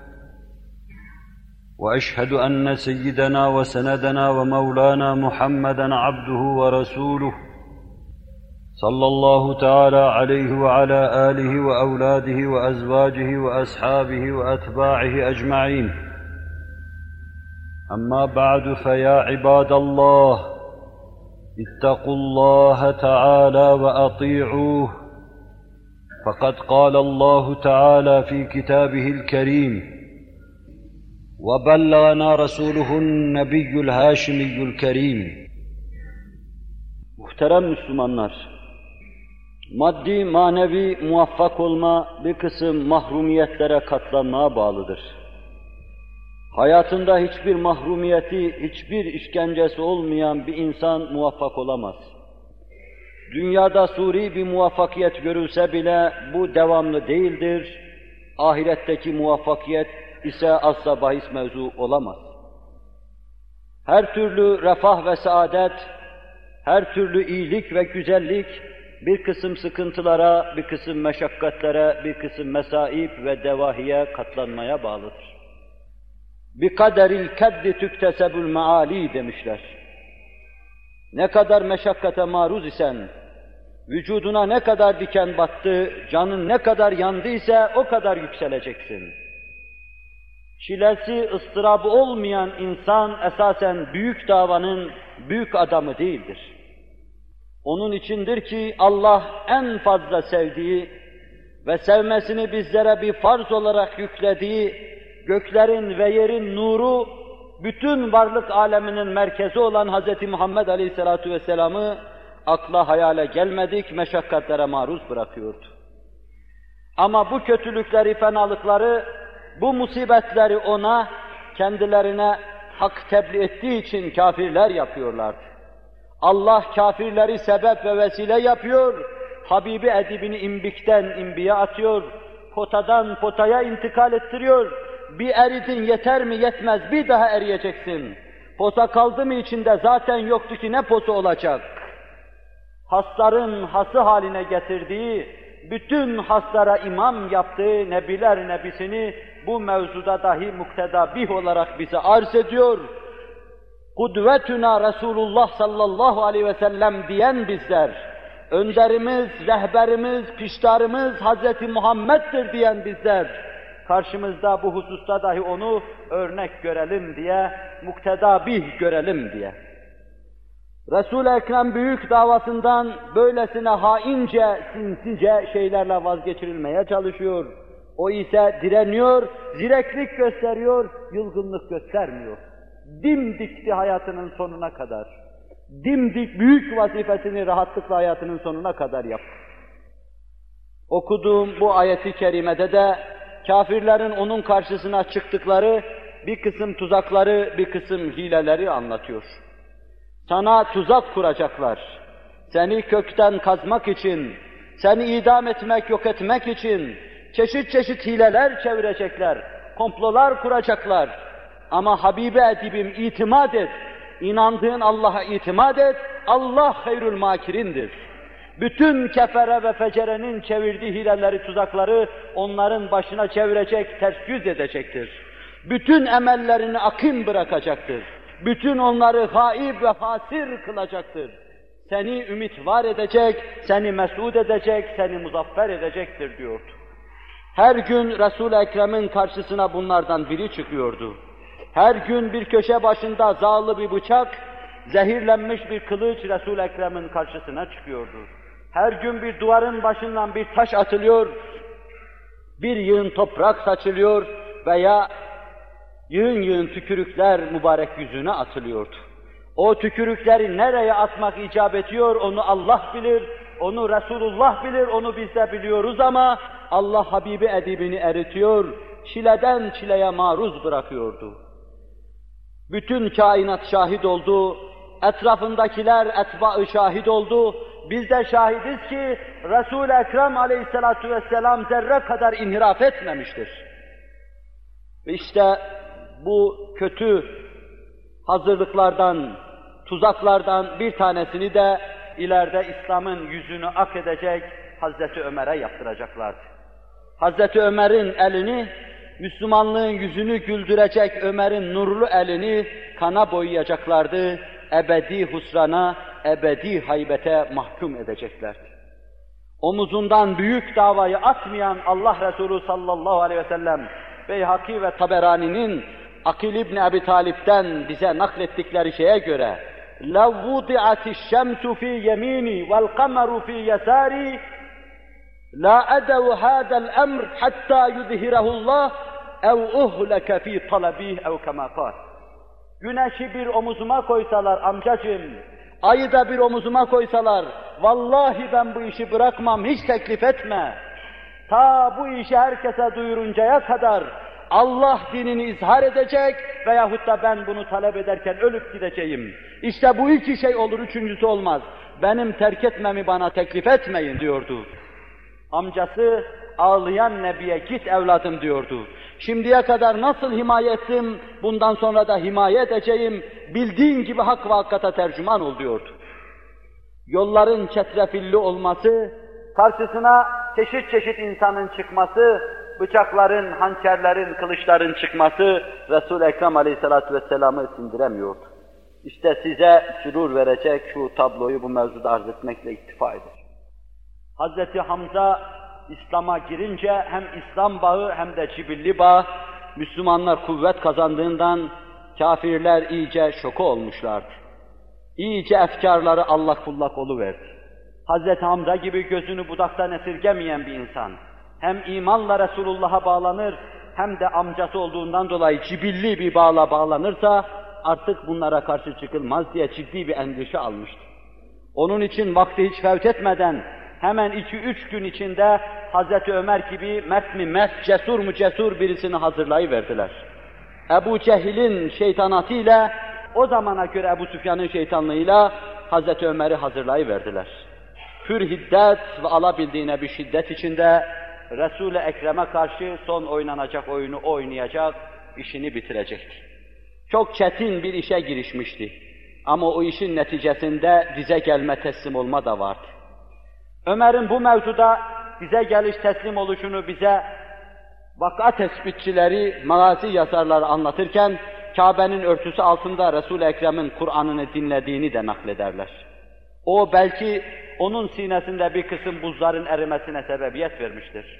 Speaker 3: وأشهد أن سيدنا وسندنا ومولانا محمدا عبده ورسوله صلى الله تعالى عليه وعلى آله وأولاده وأزواجه وأصحابه وأتباعه أجمعين. أما بعد فيا عباد الله اتقوا الله تعالى وأطيعوه. فقد قال الله تعالى في كتابه الكريم وبلغنا رسوله النبي الهاشمي الكريم
Speaker 2: Muhterem Müslümanlar, maddi manevi muvaffak olma bir kısım mahrumiyetlere katlanmaya bağlıdır. Hayatında hiçbir mahrumiyeti, hiçbir işkencesi olmayan bir insan muvaffak olamaz. Dünyada suri bir muvaffakiyet görülse bile bu devamlı değildir. Ahiretteki muvaffakiyet ise asla bahis mevzu olamaz. Her türlü refah ve saadet, her türlü iyilik ve güzellik bir kısım sıkıntılara, bir kısım meşakkatlere, bir kısım mesaip ve devahiye katlanmaya bağlıdır. Bir kaderil keddi tüktesebül meali demişler. Ne kadar meşakkate maruz isen, vücuduna ne kadar diken battı, canın ne kadar yandıysa o kadar yükseleceksin. Çilesi, ıstırabı olmayan insan esasen büyük davanın büyük adamı değildir. Onun içindir ki Allah en fazla sevdiği ve sevmesini bizlere bir farz olarak yüklediği göklerin ve yerin nuru, bütün varlık aleminin merkezi olan Hz. Muhammed Aleyhisselatü Vesselam'ı akla hayale gelmedik meşakkatlere maruz bırakıyordu. Ama bu kötülükleri, fenalıkları, bu musibetleri ona, kendilerine hak tebliğ ettiği için kafirler yapıyorlardı. Allah kafirleri sebep ve vesile yapıyor, Habibi edibini imbikten imbiye atıyor, potadan potaya intikal ettiriyor. Bir eridin yeter mi yetmez, bir daha eriyeceksin. Pota kaldı mı içinde zaten yoktu ki ne potu olacak. Hasların hası haline getirdiği, bütün haslara imam yaptığı Nebiler Nebisini bu mevzuda dahi muktedabih olarak bize arz ediyor kudvetuna Resulullah sallallahu aleyhi ve sellem diyen bizler, önderimiz, rehberimiz, piştarımız Hz. Muhammed'dir diyen bizler, karşımızda bu hususta dahi onu örnek görelim diye, muktedabih görelim diye. Resul-i Ekrem büyük davasından böylesine haince, sinsice şeylerle vazgeçirilmeye çalışıyor. O ise direniyor, zireklik gösteriyor, yılgınlık göstermiyor dimdikti hayatının sonuna kadar. Dimdik büyük vazifesini rahatlıkla hayatının sonuna kadar yaptı. Okuduğum bu ayeti kerimede de kafirlerin onun karşısına çıktıkları bir kısım tuzakları, bir kısım hileleri anlatıyor. Sana tuzak kuracaklar. Seni kökten kazmak için, seni idam etmek, yok etmek için çeşit çeşit hileler çevirecekler, komplolar kuracaklar ama Habibe edibim itimat et. İnandığın Allah'a itimat et. Allah hayrül makirindir. Bütün kefere ve fecerenin çevirdiği hileleri, tuzakları onların başına çevirecek, ters yüz edecektir. Bütün emellerini akın bırakacaktır. Bütün onları haib ve hasir kılacaktır. Seni ümit var edecek, seni mesud edecek, seni muzaffer edecektir diyordu. Her gün Resul-i Ekrem'in karşısına bunlardan biri çıkıyordu. Her gün bir köşe başında zağlı bir bıçak, zehirlenmiş bir kılıç Resul-i Ekrem'in karşısına çıkıyordu. Her gün bir duvarın başından bir taş atılıyor, bir yığın toprak saçılıyor veya yığın yığın tükürükler mübarek yüzüne atılıyordu. O tükürükleri nereye atmak icap ediyor onu Allah bilir, onu Resulullah bilir, onu biz de biliyoruz ama Allah Habibi edibini eritiyor, çileden çileye maruz bırakıyordu. Bütün kainat şahit oldu, etrafındakiler etbaı şahit oldu. Biz de şahidiz ki Resul-i Ekrem aleyhissalatu vesselam zerre kadar inhiraf etmemiştir. İşte bu kötü hazırlıklardan, tuzaklardan bir tanesini de ileride İslam'ın yüzünü ak edecek Hazreti Ömer'e yaptıracaklardı. Hazreti Ömer'in elini Müslümanlığın yüzünü güldürecek Ömer'in nurlu elini kana boyayacaklardı, ebedi husrana, ebedi haybete mahkum edeceklerdi. Omuzundan büyük davayı atmayan Allah Resulü sallallahu aleyhi ve sellem Beyhaki ve Taberani'nin Akil İbni Ebi Talip'ten bize naklettikleri şeye göre لَوْ وُضِعَتِ الشَّمْسُ فِي يَمِينِي وَالْقَمَرُ فِي يَسَارِي La edev hadel emr hatta yudhirahullah ev uhleke fi talabih ev kemakar. Güneşi bir omuzuma koysalar amcacığım, ayı da bir omuzuma koysalar, vallahi ben bu işi bırakmam, hiç teklif etme. Ta bu işi herkese duyuruncaya kadar Allah dinini izhar edecek veyahut da ben bunu talep ederken ölüp gideceğim. İşte bu iki şey olur, üçüncüsü olmaz. Benim terk etmemi bana teklif etmeyin diyordu. Amcası ağlayan Nebi'ye git evladım diyordu. Şimdiye kadar nasıl himaye ettim, bundan sonra da himaye edeceğim, bildiğin gibi hak ve hakikata tercüman ol diyordu. Yolların çetrefilli olması, karşısına çeşit çeşit insanın çıkması, bıçakların, hançerlerin, kılıçların çıkması Resul-i Ekrem Aleyhisselatü Vesselam'ı sindiremiyordu. İşte size sürur verecek şu tabloyu bu mevzuda arz etmekle iktifa eder. Hazreti Hamza İslam'a girince hem İslam bağı hem de cibilli bağ Müslümanlar kuvvet kazandığından kafirler iyice şoku olmuşlardı. İyice efkarları allak bullak oluverdi. Hazreti Hamza gibi gözünü budaktan esirgemeyen bir insan hem imanla Resulullah'a bağlanır hem de amcası olduğundan dolayı cibilli bir bağla bağlanırsa artık bunlara karşı çıkılmaz diye ciddi bir endişe almıştı. Onun için vakti hiç fevt etmeden hemen iki üç gün içinde Hazreti Ömer gibi mert mi mert, cesur mu cesur birisini hazırlayıverdiler. Ebu Cehil'in şeytanatıyla, o zamana göre Ebu Süfyan'ın şeytanlığıyla Hazreti Ömer'i hazırlayıverdiler. Pür hiddet ve alabildiğine bir şiddet içinde Resul-i Ekrem'e karşı son oynanacak oyunu oynayacak, işini bitirecekti. Çok çetin bir işe girişmişti. Ama o işin neticesinde dize gelme teslim olma da vardı. Ömer'in bu mevzuda bize geliş teslim oluşunu bize vaka tespitçileri, magazi yazarları anlatırken Kabe'nin örtüsü altında Resul-i Ekrem'in Kur'an'ını dinlediğini de naklederler. O belki onun sinesinde bir kısım buzların erimesine sebebiyet vermiştir.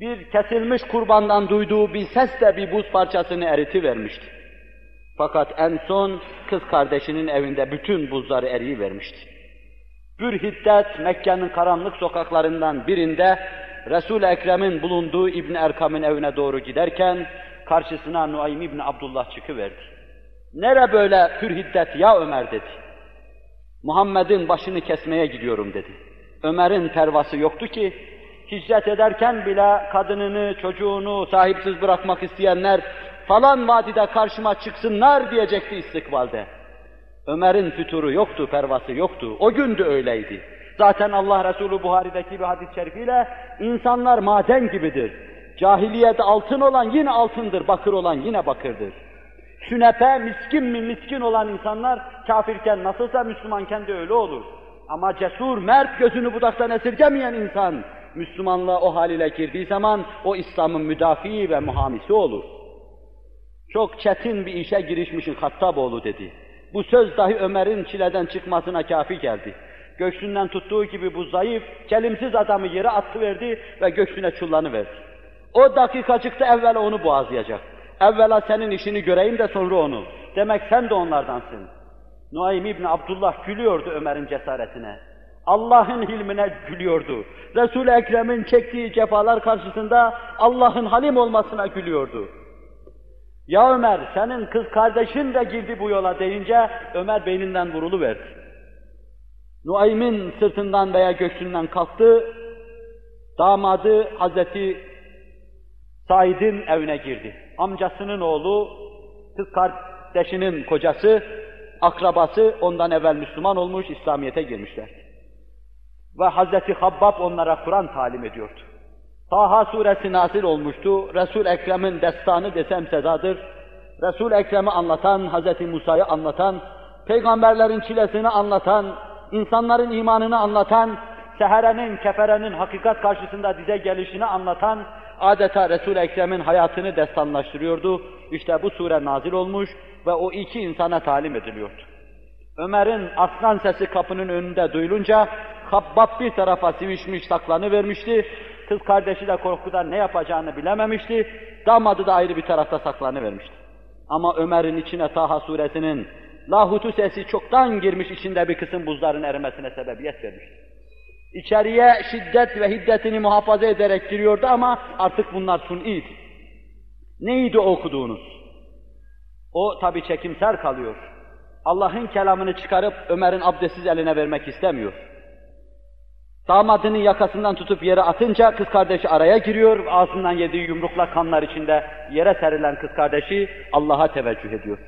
Speaker 2: Bir kesilmiş kurbandan duyduğu bir ses de bir buz parçasını eriti vermişti. Fakat en son kız kardeşinin evinde bütün buzları eriyivermişti. Bir hiddet Mekke'nin karanlık sokaklarından birinde Resul-i Ekrem'in bulunduğu İbn Erkam'ın evine doğru giderken karşısına Nuaym İbn Abdullah çıkıverdi. Nere böyle pür hiddet ya Ömer dedi. Muhammed'in başını kesmeye gidiyorum dedi. Ömer'in pervası yoktu ki hicret ederken bile kadınını, çocuğunu sahipsiz bırakmak isteyenler falan vadide karşıma çıksınlar diyecekti istikbalde. Ömer'in füturu yoktu, pervası yoktu. O gün de öyleydi. Zaten Allah Resulü Buhari'deki bir hadis-i şerifiyle insanlar maden gibidir. Cahiliyede altın olan yine altındır, bakır olan yine bakırdır. Sünepe, miskin mi miskin olan insanlar kafirken nasılsa Müslümanken de öyle olur. Ama cesur, mert, gözünü budaktan esirgemeyen insan, Müslümanlığa o haliyle girdiği zaman o İslam'ın müdafi ve muhamisi olur. Çok çetin bir işe girişmişin Hattaboğlu dedi. Bu söz dahi Ömer'in çileden çıkmasına kafi geldi. Göğsünden tuttuğu gibi bu zayıf, kelimsiz adamı yere attıverdi ve göğsüne çullanıverdi. O dakikacıkta evvela onu boğazlayacak. Evvela senin işini göreyim de sonra onu. Demek sen de onlardansın. Nuaym İbni Abdullah gülüyordu Ömer'in cesaretine. Allah'ın hilmine gülüyordu. Resul-i Ekrem'in çektiği cefalar karşısında Allah'ın halim olmasına gülüyordu. Ya Ömer, senin kız kardeşin de girdi bu yola deyince Ömer beyninden vuruluverdi. Nuaym'in sırtından veya göğsünden kalktı, damadı Hazreti Said'in evine girdi. Amcasının oğlu, kız kardeşinin kocası, akrabası ondan evvel Müslüman olmuş, İslamiyet'e girmişler. Ve Hazreti Habbab onlara Kur'an talim ediyordu. Taha suresi nazil olmuştu. Resul Ekrem'in destanı desem sedadır. Resul Ekrem'i anlatan, Hazreti Musa'yı anlatan, peygamberlerin çilesini anlatan, insanların imanını anlatan, seherenin, keferenin hakikat karşısında dize gelişini anlatan, adeta Resul-i Ekrem'in hayatını destanlaştırıyordu. İşte bu sure nazil olmuş ve o iki insana talim ediliyordu. Ömer'in aslan sesi kapının önünde duyulunca, Habbab bir tarafa sivişmiş, saklanı vermişti. Kız kardeşi de korkudan ne yapacağını bilememişti. Damadı da ayrı bir tarafta saklanı vermişti. Ama Ömer'in içine Taha suresinin lahutu sesi çoktan girmiş içinde bir kısım buzların erimesine sebebiyet vermişti. İçeriye şiddet ve hiddetini muhafaza ederek giriyordu ama artık bunlar sun'iydi. Neydi okuduğunuz? O tabi çekimser kalıyor. Allah'ın kelamını çıkarıp Ömer'in abdestsiz eline vermek istemiyor. Damadının yakasından tutup yere atınca kız kardeşi araya giriyor, ağzından yediği yumrukla kanlar içinde yere serilen kız kardeşi Allah'a teveccüh ediyor.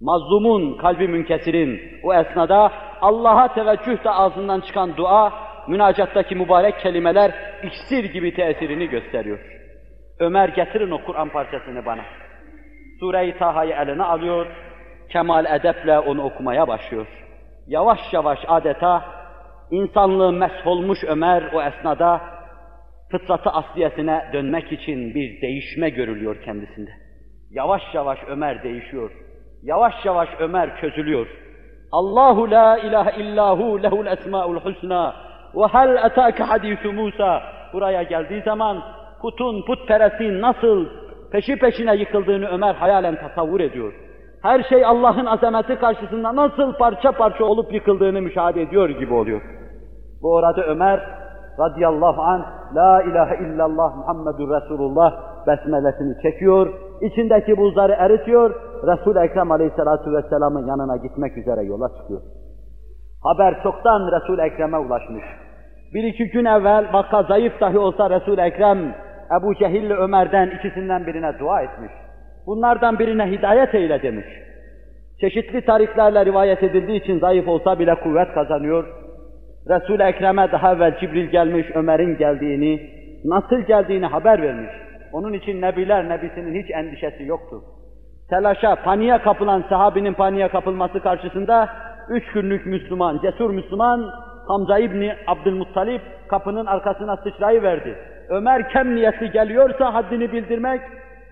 Speaker 2: Mazlumun, kalbi münkesirin o esnada Allah'a teveccüh de ağzından çıkan dua, münacattaki mübarek kelimeler iksir gibi tesirini gösteriyor. Ömer getirin o Kur'an parçasını bana. Sure-i Taha'yı eline alıyor, kemal edeple onu okumaya başlıyor. Yavaş yavaş adeta insanlığı mesholmuş Ömer o esnada fıtratı asliyesine dönmek için bir değişme görülüyor kendisinde. Yavaş yavaş Ömer değişiyor. Yavaş yavaş Ömer çözülüyor. Allahu la ilahe illahu lehul esmaul husna ve hel etâke hadîsü Musa buraya geldiği zaman putun putperestin nasıl peşi peşine yıkıldığını Ömer hayalen tasavvur ediyor. Her şey Allah'ın azameti karşısında nasıl parça parça olup yıkıldığını müşahede ediyor gibi oluyor. Bu orada Ömer radıyallahu an La ilahe illallah Muhammedur Resulullah besmelesini çekiyor, içindeki buzları eritiyor, Resul-i Ekrem aleyhissalatu vesselamın yanına gitmek üzere yola çıkıyor. Haber çoktan Resul-i Ekrem'e ulaşmış. Bir iki gün evvel vaka zayıf dahi olsa Resul-i Ekrem Ebu Cehil Ömer'den ikisinden birine dua etmiş. Bunlardan birine hidayet eyle demiş. Çeşitli tariklerle rivayet edildiği için zayıf olsa bile kuvvet kazanıyor. Resul-i Ekrem'e daha evvel Cibril gelmiş, Ömer'in geldiğini, nasıl geldiğini haber vermiş. Onun için Nebiler Nebisinin hiç endişesi yoktu. Telaşa, paniğe kapılan sahabinin paniğe kapılması karşısında üç günlük Müslüman, cesur Müslüman Hamza İbni Abdülmuttalip kapının arkasına sıçrayıverdi. Ömer kem niyetli geliyorsa haddini bildirmek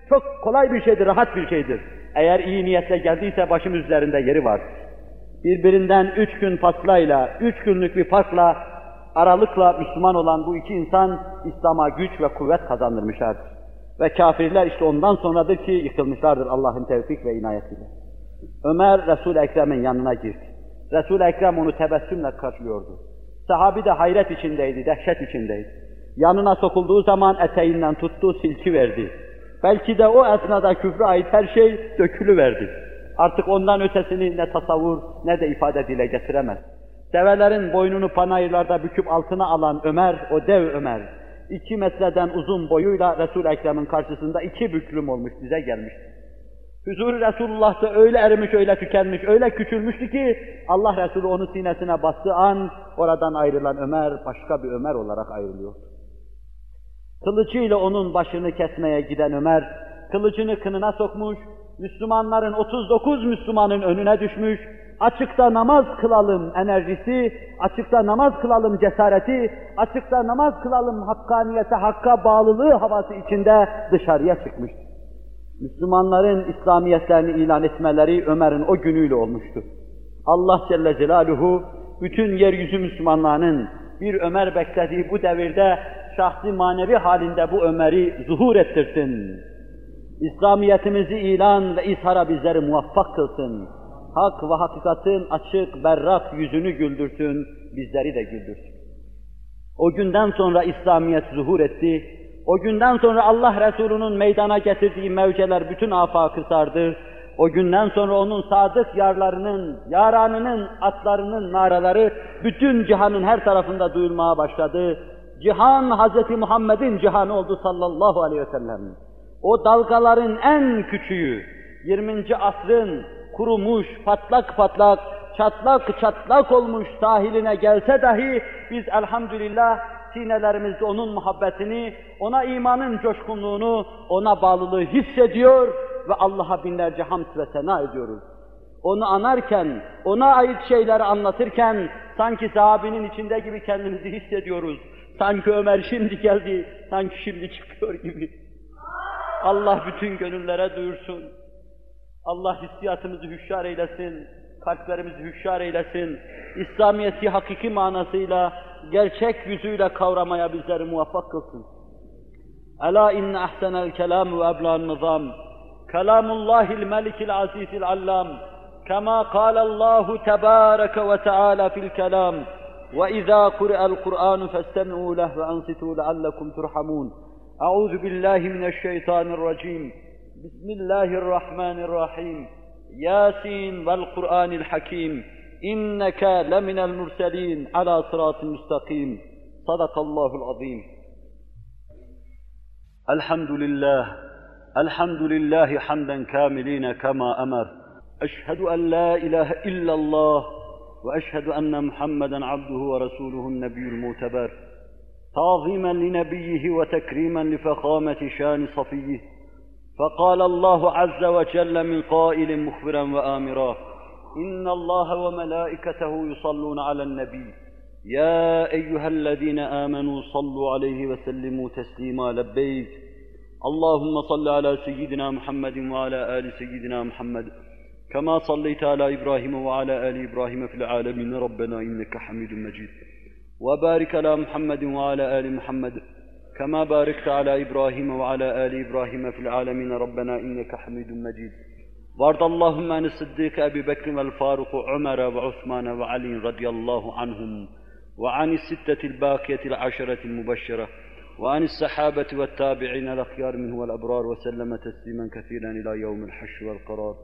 Speaker 2: çok kolay bir şeydir, rahat bir şeydir. Eğer iyi niyetle geldiyse başım üzerinde yeri var. Birbirinden üç gün faslayla, üç günlük bir farkla, aralıkla Müslüman olan bu iki insan İslam'a güç ve kuvvet kazandırmışlardır. Ve kafirler işte ondan sonradır ki yıkılmışlardır Allah'ın tevfik ve inayetiyle. Ömer Resul-i Ekrem'in yanına girdi. Resul-i Ekrem onu tebessümle karşılıyordu. Sahabi de hayret içindeydi, dehşet içindeydi. Yanına sokulduğu zaman eteğinden tuttu, silki verdi. Belki de o esnada küfre ait her şey dökülüverdi. Artık ondan ötesini ne tasavvur ne de ifade dile getiremez. Develerin boynunu panayırlarda büküp altına alan Ömer, o dev Ömer, iki metreden uzun boyuyla Resul-i Ekrem'in karşısında iki büklüm olmuş, bize gelmiş. Huzur Resulullah'ta öyle erimiş, öyle tükenmiş, öyle küçülmüştü ki Allah Resulü onu sinesine bastığı an oradan ayrılan Ömer başka bir Ömer olarak ayrılıyor. Kılıcıyla onun başını kesmeye giden Ömer, kılıcını kınına sokmuş, Müslümanların 39 Müslümanın önüne düşmüş, açıkta namaz kılalım enerjisi, açıkta namaz kılalım cesareti, açıkta namaz kılalım hakkaniyete, hakka bağlılığı havası içinde dışarıya çıkmış. Müslümanların İslamiyetlerini ilan etmeleri Ömer'in o günüyle olmuştu. Allah Celle Celaluhu bütün yeryüzü Müslümanlarının bir Ömer beklediği bu devirde şahsi manevi halinde bu Ömer'i zuhur ettirsin. İslamiyetimizi ilan ve izhara bizleri muvaffak kılsın. Hak ve hakikatin açık, berrak yüzünü güldürsün, bizleri de güldürsün. O günden sonra İslamiyet zuhur etti. O günden sonra Allah Resulü'nün meydana getirdiği mevceler bütün afakı sardı. O günden sonra onun sadık yarlarının, yaranının, atlarının naraları bütün cihanın her tarafında duyulmaya başladı. Cihan Hz. Muhammed'in cihanı oldu sallallahu aleyhi ve sellem. O dalgaların en küçüğü, 20. asrın kurumuş, patlak patlak, çatlak çatlak olmuş sahiline gelse dahi biz elhamdülillah sinelerimizde onun muhabbetini, ona imanın coşkunluğunu, ona bağlılığı hissediyor ve Allah'a binlerce hamd ve sena ediyoruz. Onu anarken, ona ait şeyleri anlatırken sanki sahabinin içinde gibi kendimizi hissediyoruz. Sanki Ömer şimdi geldi, sanki şimdi çıkıyor gibi. Allah bütün gönüllere duyursun. Allah hissiyatımızı hüşyar eylesin, kalplerimizi hüşyar eylesin. İslamiyet'i hakiki manasıyla, gerçek yüzüyle kavramaya bizleri muvaffak kılsın. Ela inne ahsenel kelam ve eblan nizam. Kelamullahil melikil azizil allam. Kema kâlallahu tebâreke ve teâlâ fil kelam. وإذا قرأ القرآن فاستمعوا له وأنصتوا لعلكم ترحمون. أعوذ بالله من الشيطان الرجيم. بسم الله الرحمن الرحيم. ياسين والقرآن الحكيم. إنك لمن المرسلين على صراط مستقيم.
Speaker 3: صدق الله العظيم. الحمد لله. الحمد لله حمدا كاملين كما أمر. أشهد أن لا إله إلا الله وأشهد أن محمدا عبده ورسوله النبي المعتبر تعظيما لنبيه وتكريما لفخامة شان صفيه. فقال الله عز وجل من قائل مخبرا وآمرا إن الله وملائكته يصلون على النبي. يا أيها الذين آمنوا صلوا عليه وسلموا تسليما لبيك. اللهم صل على سيدنا محمد وعلى آل سيدنا محمد. كما صليت على إبراهيم وعلى آل إبراهيم في العالمين ربنا إنك حميد مجيد. وبارك على محمد وعلى آل محمد كما باركت على إبراهيم وعلى آل إبراهيم في العالمين ربنا إنك حميد مجيد. وارض اللهم عن الصديق أبي بكر والفاروق عمر وعثمان وعلي رضي الله عنهم وعن الستة الباقية العشرة المبشرة وعن الصحابة والتابعين الأخيار منه والأبرار وسلم تسليما كثيرا إلى يوم الحشر والقرار.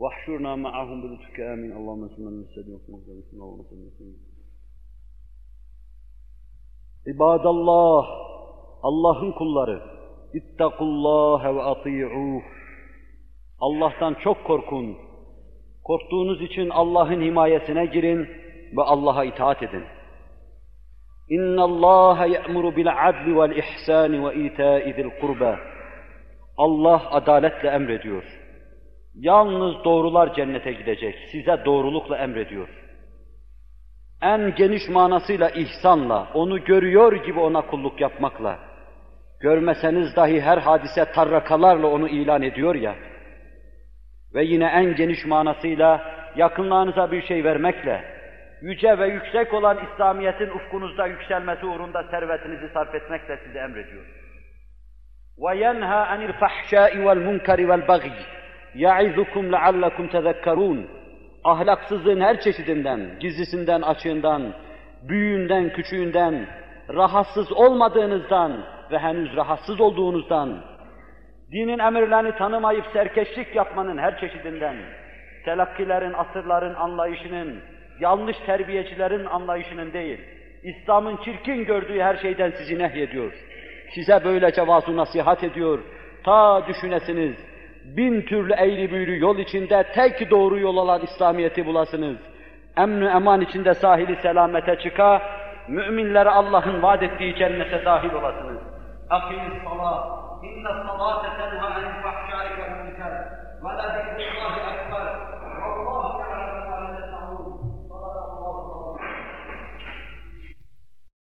Speaker 3: Vahşurna ma'ahum bi lütfüke amin. Allahümme sümme müstediyon. Allahümme sümme İbadallah, Allah'ın kulları. İttakullâhe ve ati'ûh. Allah'tan çok korkun. Korktuğunuz için Allah'ın himayesine girin ve Allah'a itaat edin. İnna Allah ya'muru bil adli vel ihsani ve ita'i zil kurba. Allah adaletle emrediyor. Yalnız doğrular cennete gidecek. Size doğrulukla emrediyor. En geniş manasıyla ihsanla, onu görüyor gibi ona kulluk yapmakla, görmeseniz dahi her hadise tarrakalarla onu ilan ediyor ya, ve yine en geniş manasıyla yakınlarınıza bir şey vermekle, yüce ve yüksek olan İslamiyet'in ufkunuzda yükselmesi uğrunda servetinizi sarf etmekle size emrediyor. وَيَنْهَا عَنِ الْفَحْشَاءِ وَالْمُنْكَرِ وَالْبَغْيِ يَعِذُكُمْ لَعَلَّكُمْ تَذَكَّرُونَ Ahlaksızlığın her çeşidinden, gizlisinden, açığından, büyüğünden, küçüğünden, rahatsız olmadığınızdan ve henüz rahatsız olduğunuzdan, dinin emirlerini tanımayıp serkeşlik yapmanın her çeşidinden, telakkilerin, asırların anlayışının, yanlış terbiyecilerin anlayışının değil, İslam'ın çirkin gördüğü her şeyden sizi nehyediyor. Size böylece vaaz nasihat ediyor. Ta düşünesiniz, bin türlü eğri büğrü yol içinde tek doğru yol olan İslamiyet'i bulasınız. Emnü eman içinde sahili selamete çıka, müminlere Allah'ın vaad ettiği cennete dahil olasınız. Akimis salat, inne salate tenha anil fahşâike ve la zikrillâhi ekber, vallahu ya'lamu